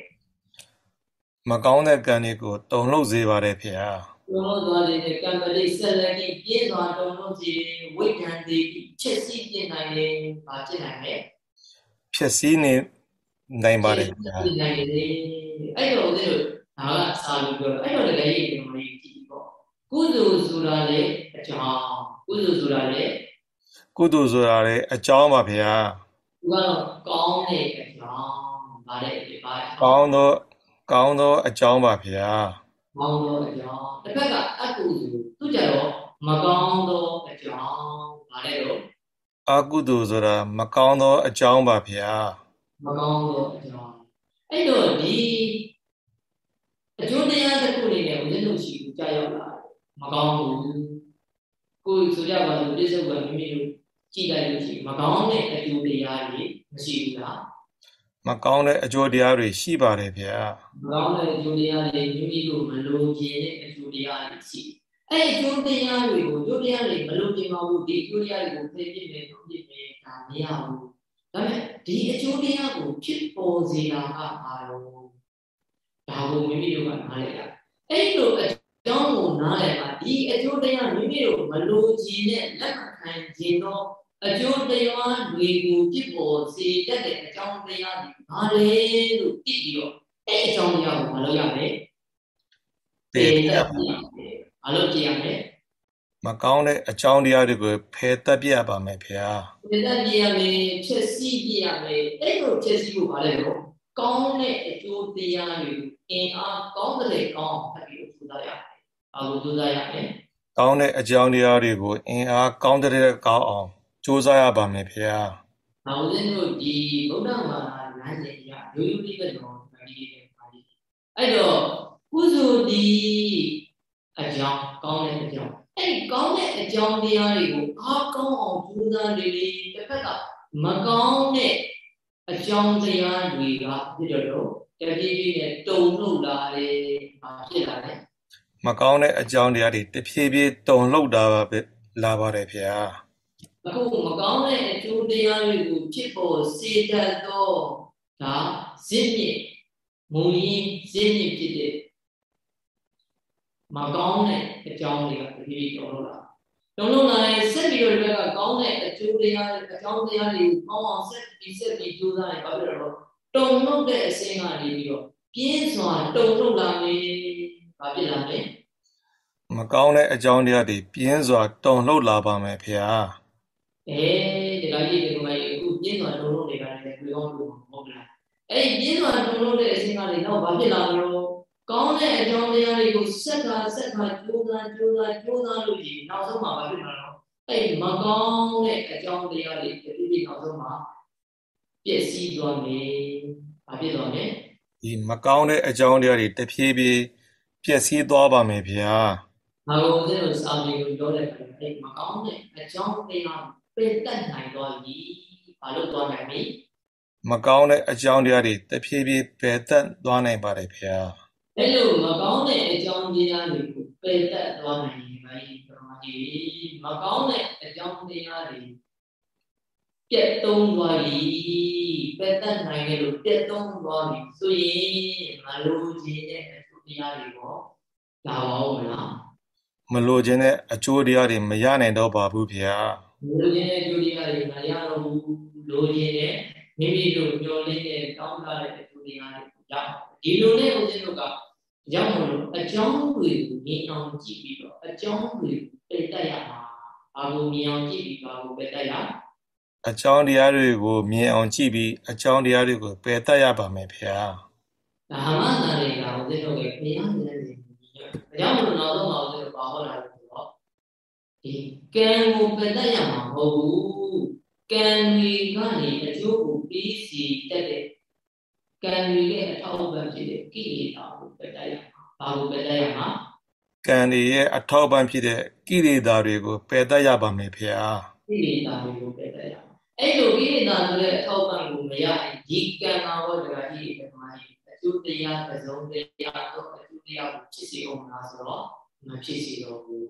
မကောင်းတဲ့ကံတွေကိုတုံ့လုပ်စေပါတယ်ဖေဟာတုံ့လုပ်သွားတယ်ကံတတိဆရဏိပြည့်စွာတုံ့လုပ်စေဝိကံတိချက်စီးပြင်နိုင်တယ်ဘာဖြစ်နိုင်လဲဖြစ်စည်းနေနိုင်ပါတယ်ဗျာနိုင်တယ်အဲ့တော့ဦးဇင်းတို့ ဒါကစာလို့ပြောအဲ့တော့လည်းရေးပြန်လေးကြည့်ပေါ့ကုသိုလ်ဆိုတာလေအကြောင်းကုသိုလ်ဆိုတာလေကုသိုလ်ဆိုတာလေအကြောင်းပါဗျာသူကတော့ကောင်းတဲ့အကြောင်းဗါတဲ့ဗါကောင်းသောကောင်းသောအကြောင်းပါဗျာကောင်းသောအကြောင်းတစ်ခါကအကုသိုလ်သူကြတော့မကောင်းသောအကြောင်းဗါတဲ့တော့အကုသိုလ်ဆိုတာမကောင်းသောအကြောင်းပါဗျာမကောင်းသောအကြောင်းအဲ့တော့ဒီ အကျိုးတရားတစ်ခုအနေနဲ့ဦးဇင်းတို့ရှိကိုကြာရောက်လာမကောင်းဘူးကိုယ်ဆိုကြပါစို့ပြစ္ဆုတ်ကမိမိတို့ကြည့်လိုက်လို့ရှိရင်မကောင်းတဲ့အကျိုးတရားတွေမရှိဘူးလားမကောင်းတဲ့အကျိုးတရားတွေရှိပါတယ်ဗျာမကောင်းတဲ့အကျိုးတရားတွေမိမိတို့မလိုချင်တဲ့အကျိုးတရားတွေရှိအဲ့အကျိုးတရားတွေကိုအကျိုးတရားတွေမလိုချင်ပါဘူးဒီအကျိုးတရားတွေကိုဖယ်ပြစ်မယ်ထုတ်ပြစ်မယ်ဒါမရဘူးဒါပေမဲ့ဒီအကျိုးတရားကိုဖြစ်ပေါ်စေတာကဘာလို့ဒါ ကိုမိမိတို့ကနားလည်ရအဲ့လိုအကြောင်းကိုနားလည်ပါဒီအကျိုးတရားမိမိတို့မလိုချင်တဲ့လက်ခံခြင်းသောအကျိုးတရားတွေကိုဖြစ်ပေါ်စေတတ်တဲ့အကြောင်းတရားတွေဘာလဲလို့သိပြီးတော့အဲ့အကြောင်းတရားကိုမလုပ်ရမယ်သိတတ်ပါမလုပ်ကြည့်ရမယ်မကောင်းတဲ့အကြောင်းတရားတွေကိုဖယ်တတ်ပြရပါမယ်ဗျာဖယ်တတ်ပြရမယ်ဖြစ်စီပြရမယ်အဲ့လိုဖြစ်စီဖို့ဘာလဲတော့ကောင်းတဲ့အကျိုးတရားတွေကို အင်အားကောင်းတဲ့ကောင်းဖတ်ပြီးထူသားရမယ်။ဘာကိုထူသားရမလဲ။ကောင်းတဲ့အကြောင်းတရားတွေကိုအင်အားကောင်းတဲ့ကောင်းအောင်ကြိုးစားရပါမယ်ဖေဟာ။ဘာလို့လဲဆိုဒီဗုဒ္ဓဘာသာလမ်းစဉ်ကြီးကရိုးရိုးလေးပဲတော့ပါဠိနဲ့ပါဠိ။အဲ့တော့ကုသိုလ်ဒီအကြောင်းကောင်းတဲ့အကြောင်းအဲ့ဒီကောင်းတဲ့အကြောင်းတရားတွေကိုအားကောင်းအောင်ကြိုးစားနေလေတစ်ဖက်ကမကောင်းတဲ့အကြောင်းတရားတွေကဖြစ်တော့တ တိပိနဲ့တုံလို့လာတယ်ဘာဖြစ်လာလဲမကောင်းတဲ့အကြောင်းတရားတွေတဖြည်းဖြည်းတုံလှုပ်တာပါပဲလာပါတယ်ဗျာအခုမကောင်းတဲ့အကျိုးတရားတွေကိုဖြစ်ပေါ်စေတတ်သောဒါဇင်းမြင့်မုံရင်ဇင်းမြင့်ဖြစ်တဲ့မကောင်းတဲ့အကြောင်းတွေကတတိပိတုံလို့လာတုံလို့လာရင်ဆက်ပြီးတော့ဒီဘက်ကကောင်းတဲ့အကျိုးတရားအကြောင်းတရားတွေကိုကောင်းအောင်ဆက်ပြီးဆက်ပြီးကြိုးစားရင်ဘာဖြစ်တော့ တုံလို့တဲ့အစင်းကနေပြီးတော့ပြင်းစွာတုံလို့လာမယ်ဘာဖြစ်လာလဲမကောင်းတဲ့အကြောင်းတရားတွေပြင်းစွာတုံလှုပ်လာပါမယ်ဗျာအဲဒီကကြီးဒီကမကြီးအခုပြင်းစွာတုံလို့နေတာလည်းပြောင်းလို့မဟုတ်လားအဲ့ဒီပြင်းစွာတုံလို့တဲ့အစင်းကနေတော့ဘာဖြစ်လာမလို့ကောင်းတဲ့အကြောင်းတရားတွေကိုစက်ကစက်ကကြိုးစားကြိုးစားကြိုးစားလို့ဒီနောက်ဆုံးမှာဘာဖြစ်မှာလဲအဲ့ဒီမကောင်းတဲ့အကြောင်းတရားတွေဒီဒီနောက်ဆုံးမှာ ပျက်စီးသွားမယ်ဘာဖြစ်သွားမလဲဒီမကောင်းတဲ့အကြောင်းတရားတွေတဖြည်းဖြည်းပျက်စီးသွားပါမယ်ဗျာငါတို့ဦးဇင်းတို့စာပေကိုပြောတဲ့အခါအဲ့ဒီမကောင်းတဲ့အကြောင်းတရားပယ်တတ်နိုင်သွားပြီဘာလို့သွားနိုင်ပြီမကောင်းတဲ့အကြောင်းတရားတွေတဖြည်းဖြည်းပယ်သက်သွားနိုင်ပါတယ်ဗျာအဲ့လိုမကောင်းတဲ့အကြောင်းတရားတွေကိုပယ်တတ်သွားနိုင်ရင်ဘာကြီးပရမကြီးမကောင်းတဲ့အကြောင်းတရားတွေ ပြတ်သုံးသွားပြီပယ်တတ်နိုင်တယ်လို့ပြတ်သုံးသွားပြီဆိုရင်မလိုချင်တဲ့အကျိုးတရားတွေပေါ့လာပါဦးမလားမလိုချင်တဲ့အကျိုးတရားတွေမရနိုင်တော့ပါဘူးဗျာလိုချင်တဲ့အကျိုးတရားတွေမရတော့ဘူးလိုချင်တဲ့မိမိတို့ညှော်လင်းတဲ့တောင်းတတဲ့အကျိုးတရားတွေရအောင်ဒီလိုနဲ့ဦးဇင်းတို့ကရောက်မလို့အကြောင်းတွေကိုမြင်အောင်ကြည့်ပြီးတော့အကြောင်းတွေကိုပြတ်တတ်ရမှာဘာကိုမြင်အောင်ကြည့်ပြီးဘာကိုပြတ်တတ်ရ အကြောင်းတရားတွေကိုမြင်အောင်ကြည့်ပြီးအကြောင်းတရားတွေကိုပယ်သက်ရပါမယ်ဗျာဒါမှသာလေကဦးဇင်းတို့ကဘုရားဉာဏ်နဲ့အကြောင်းမလို့နောက်ဆုံးမှာဦးဇင်းတို့ပါဟောတာလို့ဆိုတော့ဒီကံကိုပြတ်တတ်ရမှာမဟုတ်ဘူးကံတွေကနေအကျိုးကိုပြီးစီတက်တဲ့ကံတွေရဲ့အထောက်အပံ့ဖြစ်တဲ့ကိလေသာကိုပြတ်တတ်ရမှာဘာကိုပြတ်တတ်ရမှာကံတွေရဲ့အထောက်အပံ့ဖြစ်တဲ့ကိလေသာတွေကိုပယ်သက်ရပါမယ်ဗျာကိလေသာတွေကိုပြတ်တတ်ရမှာ အဲ့လိုကိလေသာဆိုတဲ့အထောက်အပံ့ကိုမရရင်ဒီကံမှာဟောတရားကြီးတွေမှာအကျိုးတရားပစုံတရားတော့အကျိုးတရားကိုဖြစ်စေအောင်လားဆိုတော့မဖြစ်စေတော့ဘူး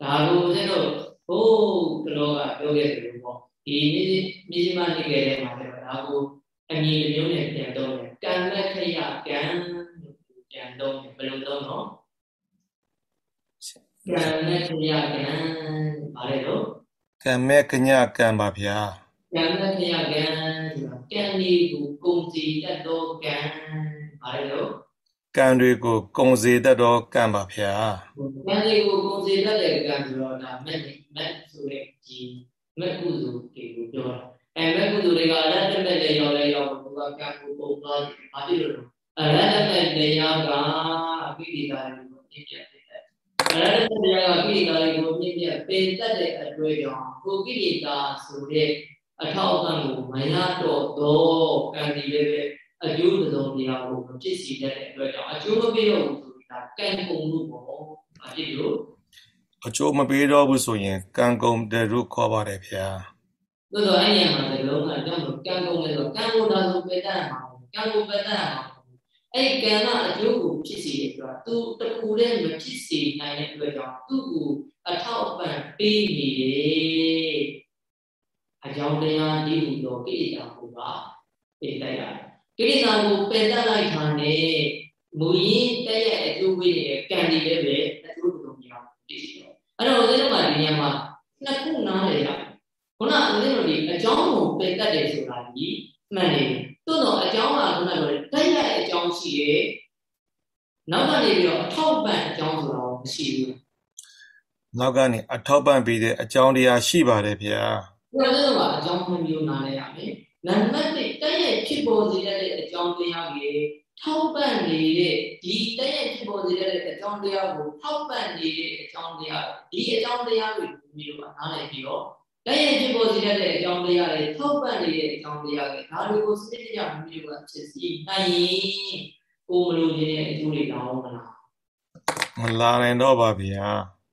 ဒါကိုဦးဇင်းတို့ဘိုးကလောကပြောခဲ့တယ်လို့ပေါ့ဒီမြစ်မြစ်မနေခဲ့တဲ့မှာလည်းဒါကိုအမြင်မျိုးနဲ့ပြန်တော့တယ်ကံလက်ခရကံလို့ပြန်တော့ဘယ်လိုတော့နော်ကံလက်ခရကံဘာလဲတော့ကံမဲ့ကညကံပါဗျာ ကံလက်ခရကံဆိုတာကံလေးကိုကုံစီတတ်သောကံဘာလဲတော့ကံတွေကိုကုံစေတတ်သောကံပါဗျာကံလေးကိုကုံစီတတ်တဲ့ကံဆိုတော့ဒါမက်မက်ဆိုတဲ့ဒီမက်ကုသိုလ်တွေကိုပြောတာအဲမက်ကုသိုလ်တွေကလက်တမဲ့လည်းရောက်လဲရောက်ဘုရားကံကိုပုံသွားတယ်ဘာဖြစ်လို့လဲအရတမဲ့တရားကအပိဋိကာတွေကိုပြည့်ပြည့်ပြည့်တယ်အရတမဲ့တရားကပိဋိကာတွေကိုပြည့်ပြည့်ပင်တတ်တဲ့အတွေ့အကြောင်းကိုပိဋိကာဆိုတဲ့ အထောက်အပံ့ကိုမရတော့တော့ကံဒီလည်းပဲအကျိုးသုံးတရားကိုမဖြစ်စီတတ်တဲ့အတွက်ကြောင့်အကျိုးမပေးတော့ဘူးဆိုတာကံကုန်မှုပေါ့။ဘာဖြစ်လို့အကျိုးမပေးတော့ဘူးဆိုရင်ကံကုန်တယ်လို့ခေါ်ပါတယ်ဗျာသို့တော့အဲ့ဒီမှာလည်းလုံးကအကြောင်းကံကုန်လဲဆိုကံကုန်တာဆိုပယ်တတ်မှာကံကုန်ပယ်တတ်မှာအဲ့ကံကအကျိုးကိုဖြစ်စီတဲ့အတွက်သူတခုတည်းမဖြစ်စီနိုင်တဲ့အတွက်ကြောင့်သူ့ကိုအထောက်အပံ့ပေးနေတယ်။ အကြောင်းတရားဒီဟူသောကိလေသာကိုပါပယ်တတ်ရတယ်။ကိလေသာကိုပယ်တတ်လိုက်တာနဲ့မူရင်းတဲ့ရဲ့အကျိုးပေးနေတဲ့ကံတွေလည်းပဲအကျိုးတုံမြောက်ပြည့်စုံတော့အဲ့တော့ဦးဇင်းတို့ကဒီနေရာမှာနှစ်ခုနားလေရတယ်။ခုနကဦးဇင်းတို့ဒီအကြောင်းကိုပယ်တတ်တယ်ဆိုတာဒီမှန်တယ်။သို့တော့အကြောင်းကခုနကပြောတဲ့တိုက်ရိုက်အကြောင်းရှိရဲ့။နောက်ကနေပြီးတော့အထောက်ပံ့အကြောင်းဆိုတာတော့မရှိဘူးနောက်ကနေအထောက်ပံ့ပေးတဲ့အကြောင်းတရားရှိပါတယ်ဗျာ။ ဒါလည်းတော့အကြောင်းမျိုးမျိုးနားလဲရမယ်။နံပါတ်1တိုက်ရိုက်ဖြစ်ပေါ်စေတဲ့အကြောင်းတရားကြီးထောက်ပံ့နေတဲ့ဒီတိုက်ရိုက်ဖြစ်ပေါ်စေတဲ့အကြောင်းတရားကိုထောက်ပံ့နေတဲ့အကြောင်းတရားဒီအကြောင်းတရားတွေကိုမျိုးကနားလည်ပြီးတော့တိုက်ရိုက်ဖြစ်ပေါ်စေတဲ့အကြောင်းတရားတွေထောက်ပံ့နေတဲ့အကြောင်းတရားတွေဒါတွေကိုစနစ်တကျမျိုးကဖြစ်စီနိုင်ရင်ကိုမလို့ခြင်းတဲ့အကျိုးတွေတောင်းမလားမလာနိုင်တော့ပါဗျာ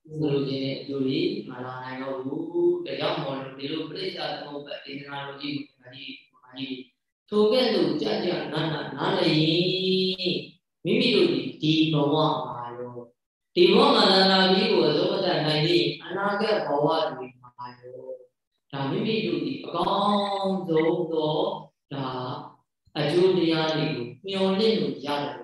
မလို့ခြင်းတဲ့အကျိုးတွေမလာနိုင်တော့ဘူးဒါကြောင့်မို့လို့ဒီလိုပြိဿသမုပ္ပါဒေသနာတော်ကြီးကိုဒီဒီထိုကဲ့သို့ကြာကြာနာနာနားလည်ရင်မိမိတို့ဒီဒီဘဝမှာရောဒီဘဝမှာလာလာပြီးကိုသုံးသပ်နိုင်ပြီးအနာဂတ်ဘဝတွေမှာရောဒါမိမိတို့ဒီအကောင်းဆုံးသောဒါအကျိုးတရားတွေကိုမျှော်လင့်လို့ရတယ်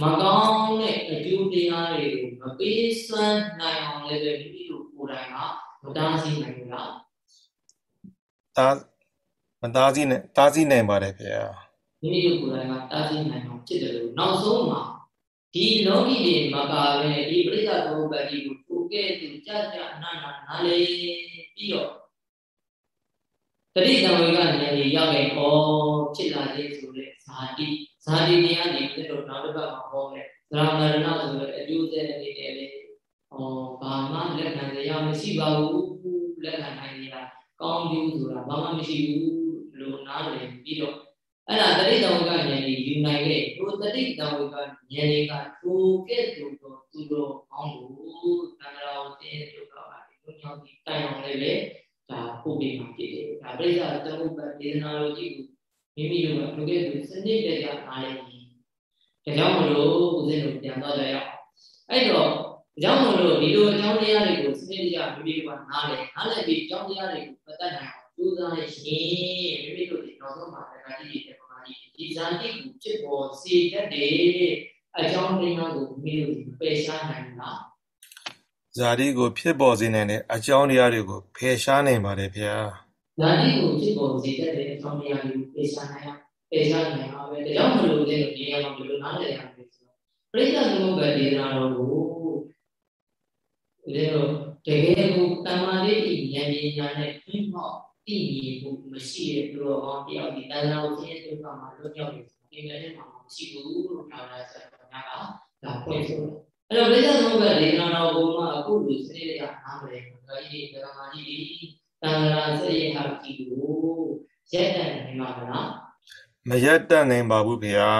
မကောင်းတဲ့အကျိုးတရားတွေကိုမပေးစွမ်းနိုင်အောင်လည်းမိမိတို့ကိုယ်တိုင်ကမတားဆီးနိုင်ဘူးလားတားမတားဆီးနဲ့တားဆီးနိုင်ပါတယ်ဗျာမိမိတို့ကိုယ်တိုင်ကတားဆီးနိုင်အောင်ဖြစ်တယ်လို့နောက်ဆုံးမှာဒီလောကီတွေမကပဲဒီပရိသတ်ဘုပ္ပတိကိုကိုကဲ့သို့ကြာကြာအနန္တနားလေပြီးတော့တတိတံဝေကဉာဏ်ကြီးရောက်ရင်ဩဖြစ်လာခြင်းဆိုတဲ့ဇာတိ ဇာတိတရားတွေပြတော့နောက်တစ်ပတ်မှာဟောမယ်သရမရဏဆိုတဲ့အကျိုးဆက်အနေနဲ့လေဩဘာမှလက်ခံရမရှိပါဘူးလက်ခံနိုင်ရကောင်းကျိုးဆိုတာဘာမှမရှိဘူးလို့နားလည်ပြီးတော့အဲ့ဒါတတိတံဝေကဉာဏ်ကြီးယူနိုင်တဲ့ဟိုတတိတံဝေကဉာဏ်ကြီးကထိုကဲ့သို့သောသူတော်ကောင်းကိုတန်ခါတော်တင်းဒုက္ခပါဒီလိုကြောင့်ဒီတိုင်အောင်လည်းပဲဒါပို့ပေးမှာဖြစ်တယ်ဒါပြိဿသမုပ္ပါဒေသနာတော်ကြီးကို မိမိတို့ကထိုကဲ့သို့စနစ်တကျနားလည်ပြီးဒါကြောင့်မလို့ဦးဇင်းတို့ပြန်သွားကြရအောင်အဲ့တော့ဒါကြောင့်မလို့ဒီလိုအကြောင်းတရားတွေကိုစနစ်တကျမိမိတို့ကနားလည်နားလည်ပြီးအကြောင်းတရားတွေကိုပတ်သက်နိုင်အောင်ကြိုးစားရင်မိမိတို့ဒီနောက်ဆုံးမှာတရားကြီးတွေပမာကြီးဒီဇာတိကိုဖြစ်ပေါ်စေတတ်တဲ့အကြောင်းတရားကိုမိမိတို့ပယ်ရှားနိုင်လားဇာတိကိုဖြစ်ပေါ်စေနိုင်တဲ့အကြောင်းတရားတွေကိုဖယ်ရှားနိုင်ပါတယ်ဗျာဇာတိကိုဖြစ်ပေါ်စေတဲ့အ ကြောင်းတရားတွေကိုဖယ်ရှားနိုင်အောင်ဖယ်ရှားနိုင်ပါပဲဒါကြောင့်မလို့လေဒီနေရာမှာဘယ်လိုနားလည်ရမလဲဆိုတော့ပရိသတ်သမုပ္ပါဒေသနာတော်ကိုလေတော့တကယ်ကိုတမ္မာလေးဉာဏ်ဉာဏ်နဲ့ပြင်းမောက်တည်မြဲမှုမရှိတဲ့သူတော်ကောင်းတယောက်ဒီတန်ခါကိုသိတဲ့ဒုက္ခမှာလွတ်မြောက်နေတယ်ဒီလည်းမှာမရှိဘူးလို့ပြောတာဆက်တော့ညာကဒါဖွင့်ဆိုအဲ့တော့ပြည့်စုံသောဘဒေသနာတော်ဘုံမှာအခုလိုစနစ်ရနားမလဲဒါကြီးဒီဓမ္မကြီးတန်ခါစရိဟာကြီးကို ရက်တန်နေမှာလားမရက်တန်နိုင်ပါဘူးဗျာ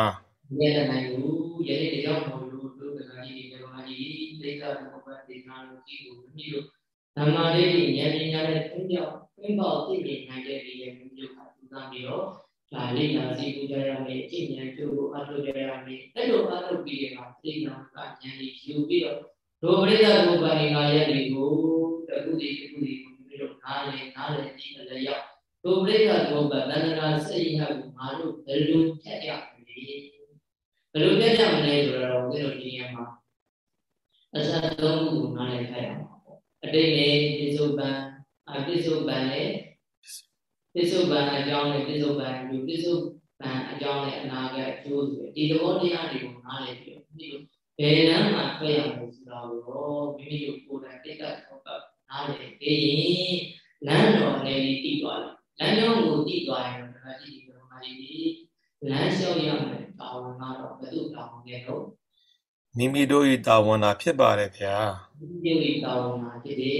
ရက်တန်နိုင်ဘူးယနေ့တယောက်တော်လို့တို့ကကြီးဓမ္မကြီးပြည့်စုံသောဘဒေသနာတော်ကြီးကိုမိတို့ဓမ္မလေးဉာဏ်ဉာဏ်နဲ့သုံးပြောက်သင်္ဘောသိမြင်နိုင်တဲ့ဒီရဲ့မျိုးမျိုးကသူသားပြီးတော့ဒါလေးညာစီပူကြရမယ်အကျင့်ဉာဏ်ကျိုးကိုအထုကြရမယ်အဲ့လိုအထုပြီးတဲ့အခါသိညာကဉာဏ်ကြီးယူပြီးတော့ဒုပရိသဘုပ္ပန္နိကာယတွေကိုတခုတည်းတခုတည်းကိုပြီးတော့နားလေနားလေဒီအလျောက် ဒုပရိသဘုပ္ပတန္တရာစိတ်ဟကိုငါတို့ဘယ်လိုဖြတ်ရမလဲဘယ်လိုဖြတ်ရမလဲဆိုတော့ဘုရားဒီနေရာမှာအစသုံးခုကိုနားလည်ခိုင်းအောင်ပေါ့အတိတ်နဲ့ပြစ္ဆုတ်ပံအပြစ္ဆုတ်ပံနဲ့ပြစ္ဆုတ်ပံအကြောင်းနဲ့ပြစ္ဆုတ်ပံယူပြစ္ဆုတ်ပံအကြောင်းနဲ့အနာဂတ်အကျိုးဆိုဒီသဘောတရားတွေကိုနားလည်ပြီးတော့မိတို့ဘယ်လမ်းမှာထွက်ရမလဲဆိုတာကိုတော့မိမိတို့ကိုယ်တိုင်တိတ်ကထောက်ပတ်နားလည်ပြီးရင်လမ်းတော်လည်းတည်သွားတယ် လမ်းကြောင်းကိုတည်သွားရင်တော့ဒါကြည့်ဒီမှာဒီလမ်းလျှောက်ရမယ်တာဝန်ကတော့ဘယ်သူတာဝန်လဲတော့မိမိတို့၏တာဝန်သာဖြစ်ပါတယ်ဗျာမိမိတို့၏တာဝန်သာဖြစ်တယ်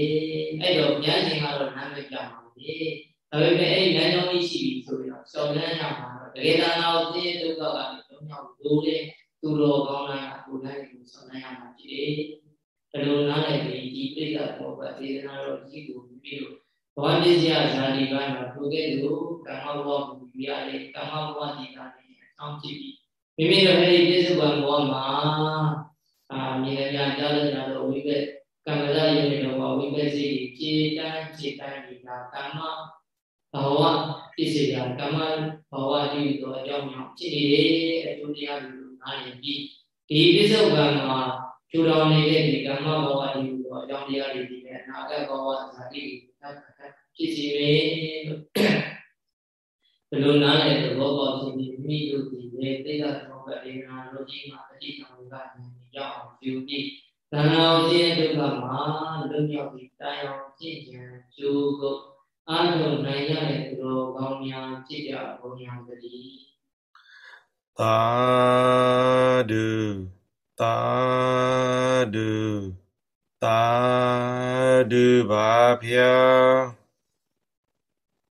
အဲ့တော့ဉာဏ်ရှင်ကတော့နားမပြပါဘူးလေဒါပေမဲ့အဲ့လမ်းကြောင်းကြီးရှိပြီဆိုပြီးတော့ရှောင်းလန်းရမှာတော့တကယ်တမ်းတော့သိဒုက္ခကနေတော့မြောက်လို့လေသူတော်ကောင်းလားကိုယ်တိုင်ကိုရှောင်းလန်းရမှာဖြစ်တယ်ဘယ်လိုနားလည်ပြီးဒီပြိဿဘောကဒေသနာတော်ကြီးကိုမိမိတို့ ဘောပစ္စယဇာတိပိုင်းမှာထိုကဲ့သို့ကာမဘဝကိုယူရလေကာမဘဝဒီကနေ့အဆောင်ကြည့်ပြီးမိမိတို့အဲ့ဒီပြစ္ဆုတ်ဘဝမှာအာမြင်ရကြားလို့ရတော့ဝိပက်ကကမ္မဇယုန်တော်ဝိပက်စီခြေတန်းခြေတန်းဒီကကမ္မဘဝပစ္စည်းကကမ္မဘဝတည်သောအကြောင်းကြောင့်ဖြစ်နေတဲ့အကျိုးတရားတွေကိုနားလည်ပြီးဒီပြစ္ဆုတ်ကံမှာကျူတော်နေတဲ့ဒီကမ္မဘဝတည်သောအကြောင်းတရားတွေဒီနဲ့ အနာဂတ်ဘဝဇာတိဖြစ်စီပဲဘယ်လိုနားလည်သဘောပေါက်ခြင်းဒီမိတို့ဒီလေသိက္ခာတော်ကဒေနာတို့ကြီးမှာအတိအကျကဉာဏ်ရောက်အောင်ယူပြီးသံဃာခြင်းဒုက္ခမှာလွတ်မြောက်ပြီးတရားအောင်ကြည်ကြံကြိုးကိုအာထုံနိုင်ရတဲ့သူတော်ကောင်းများဖြစ်ကြဘုံများတည်းသာဓုသာဓု သာဓုပါဗျာ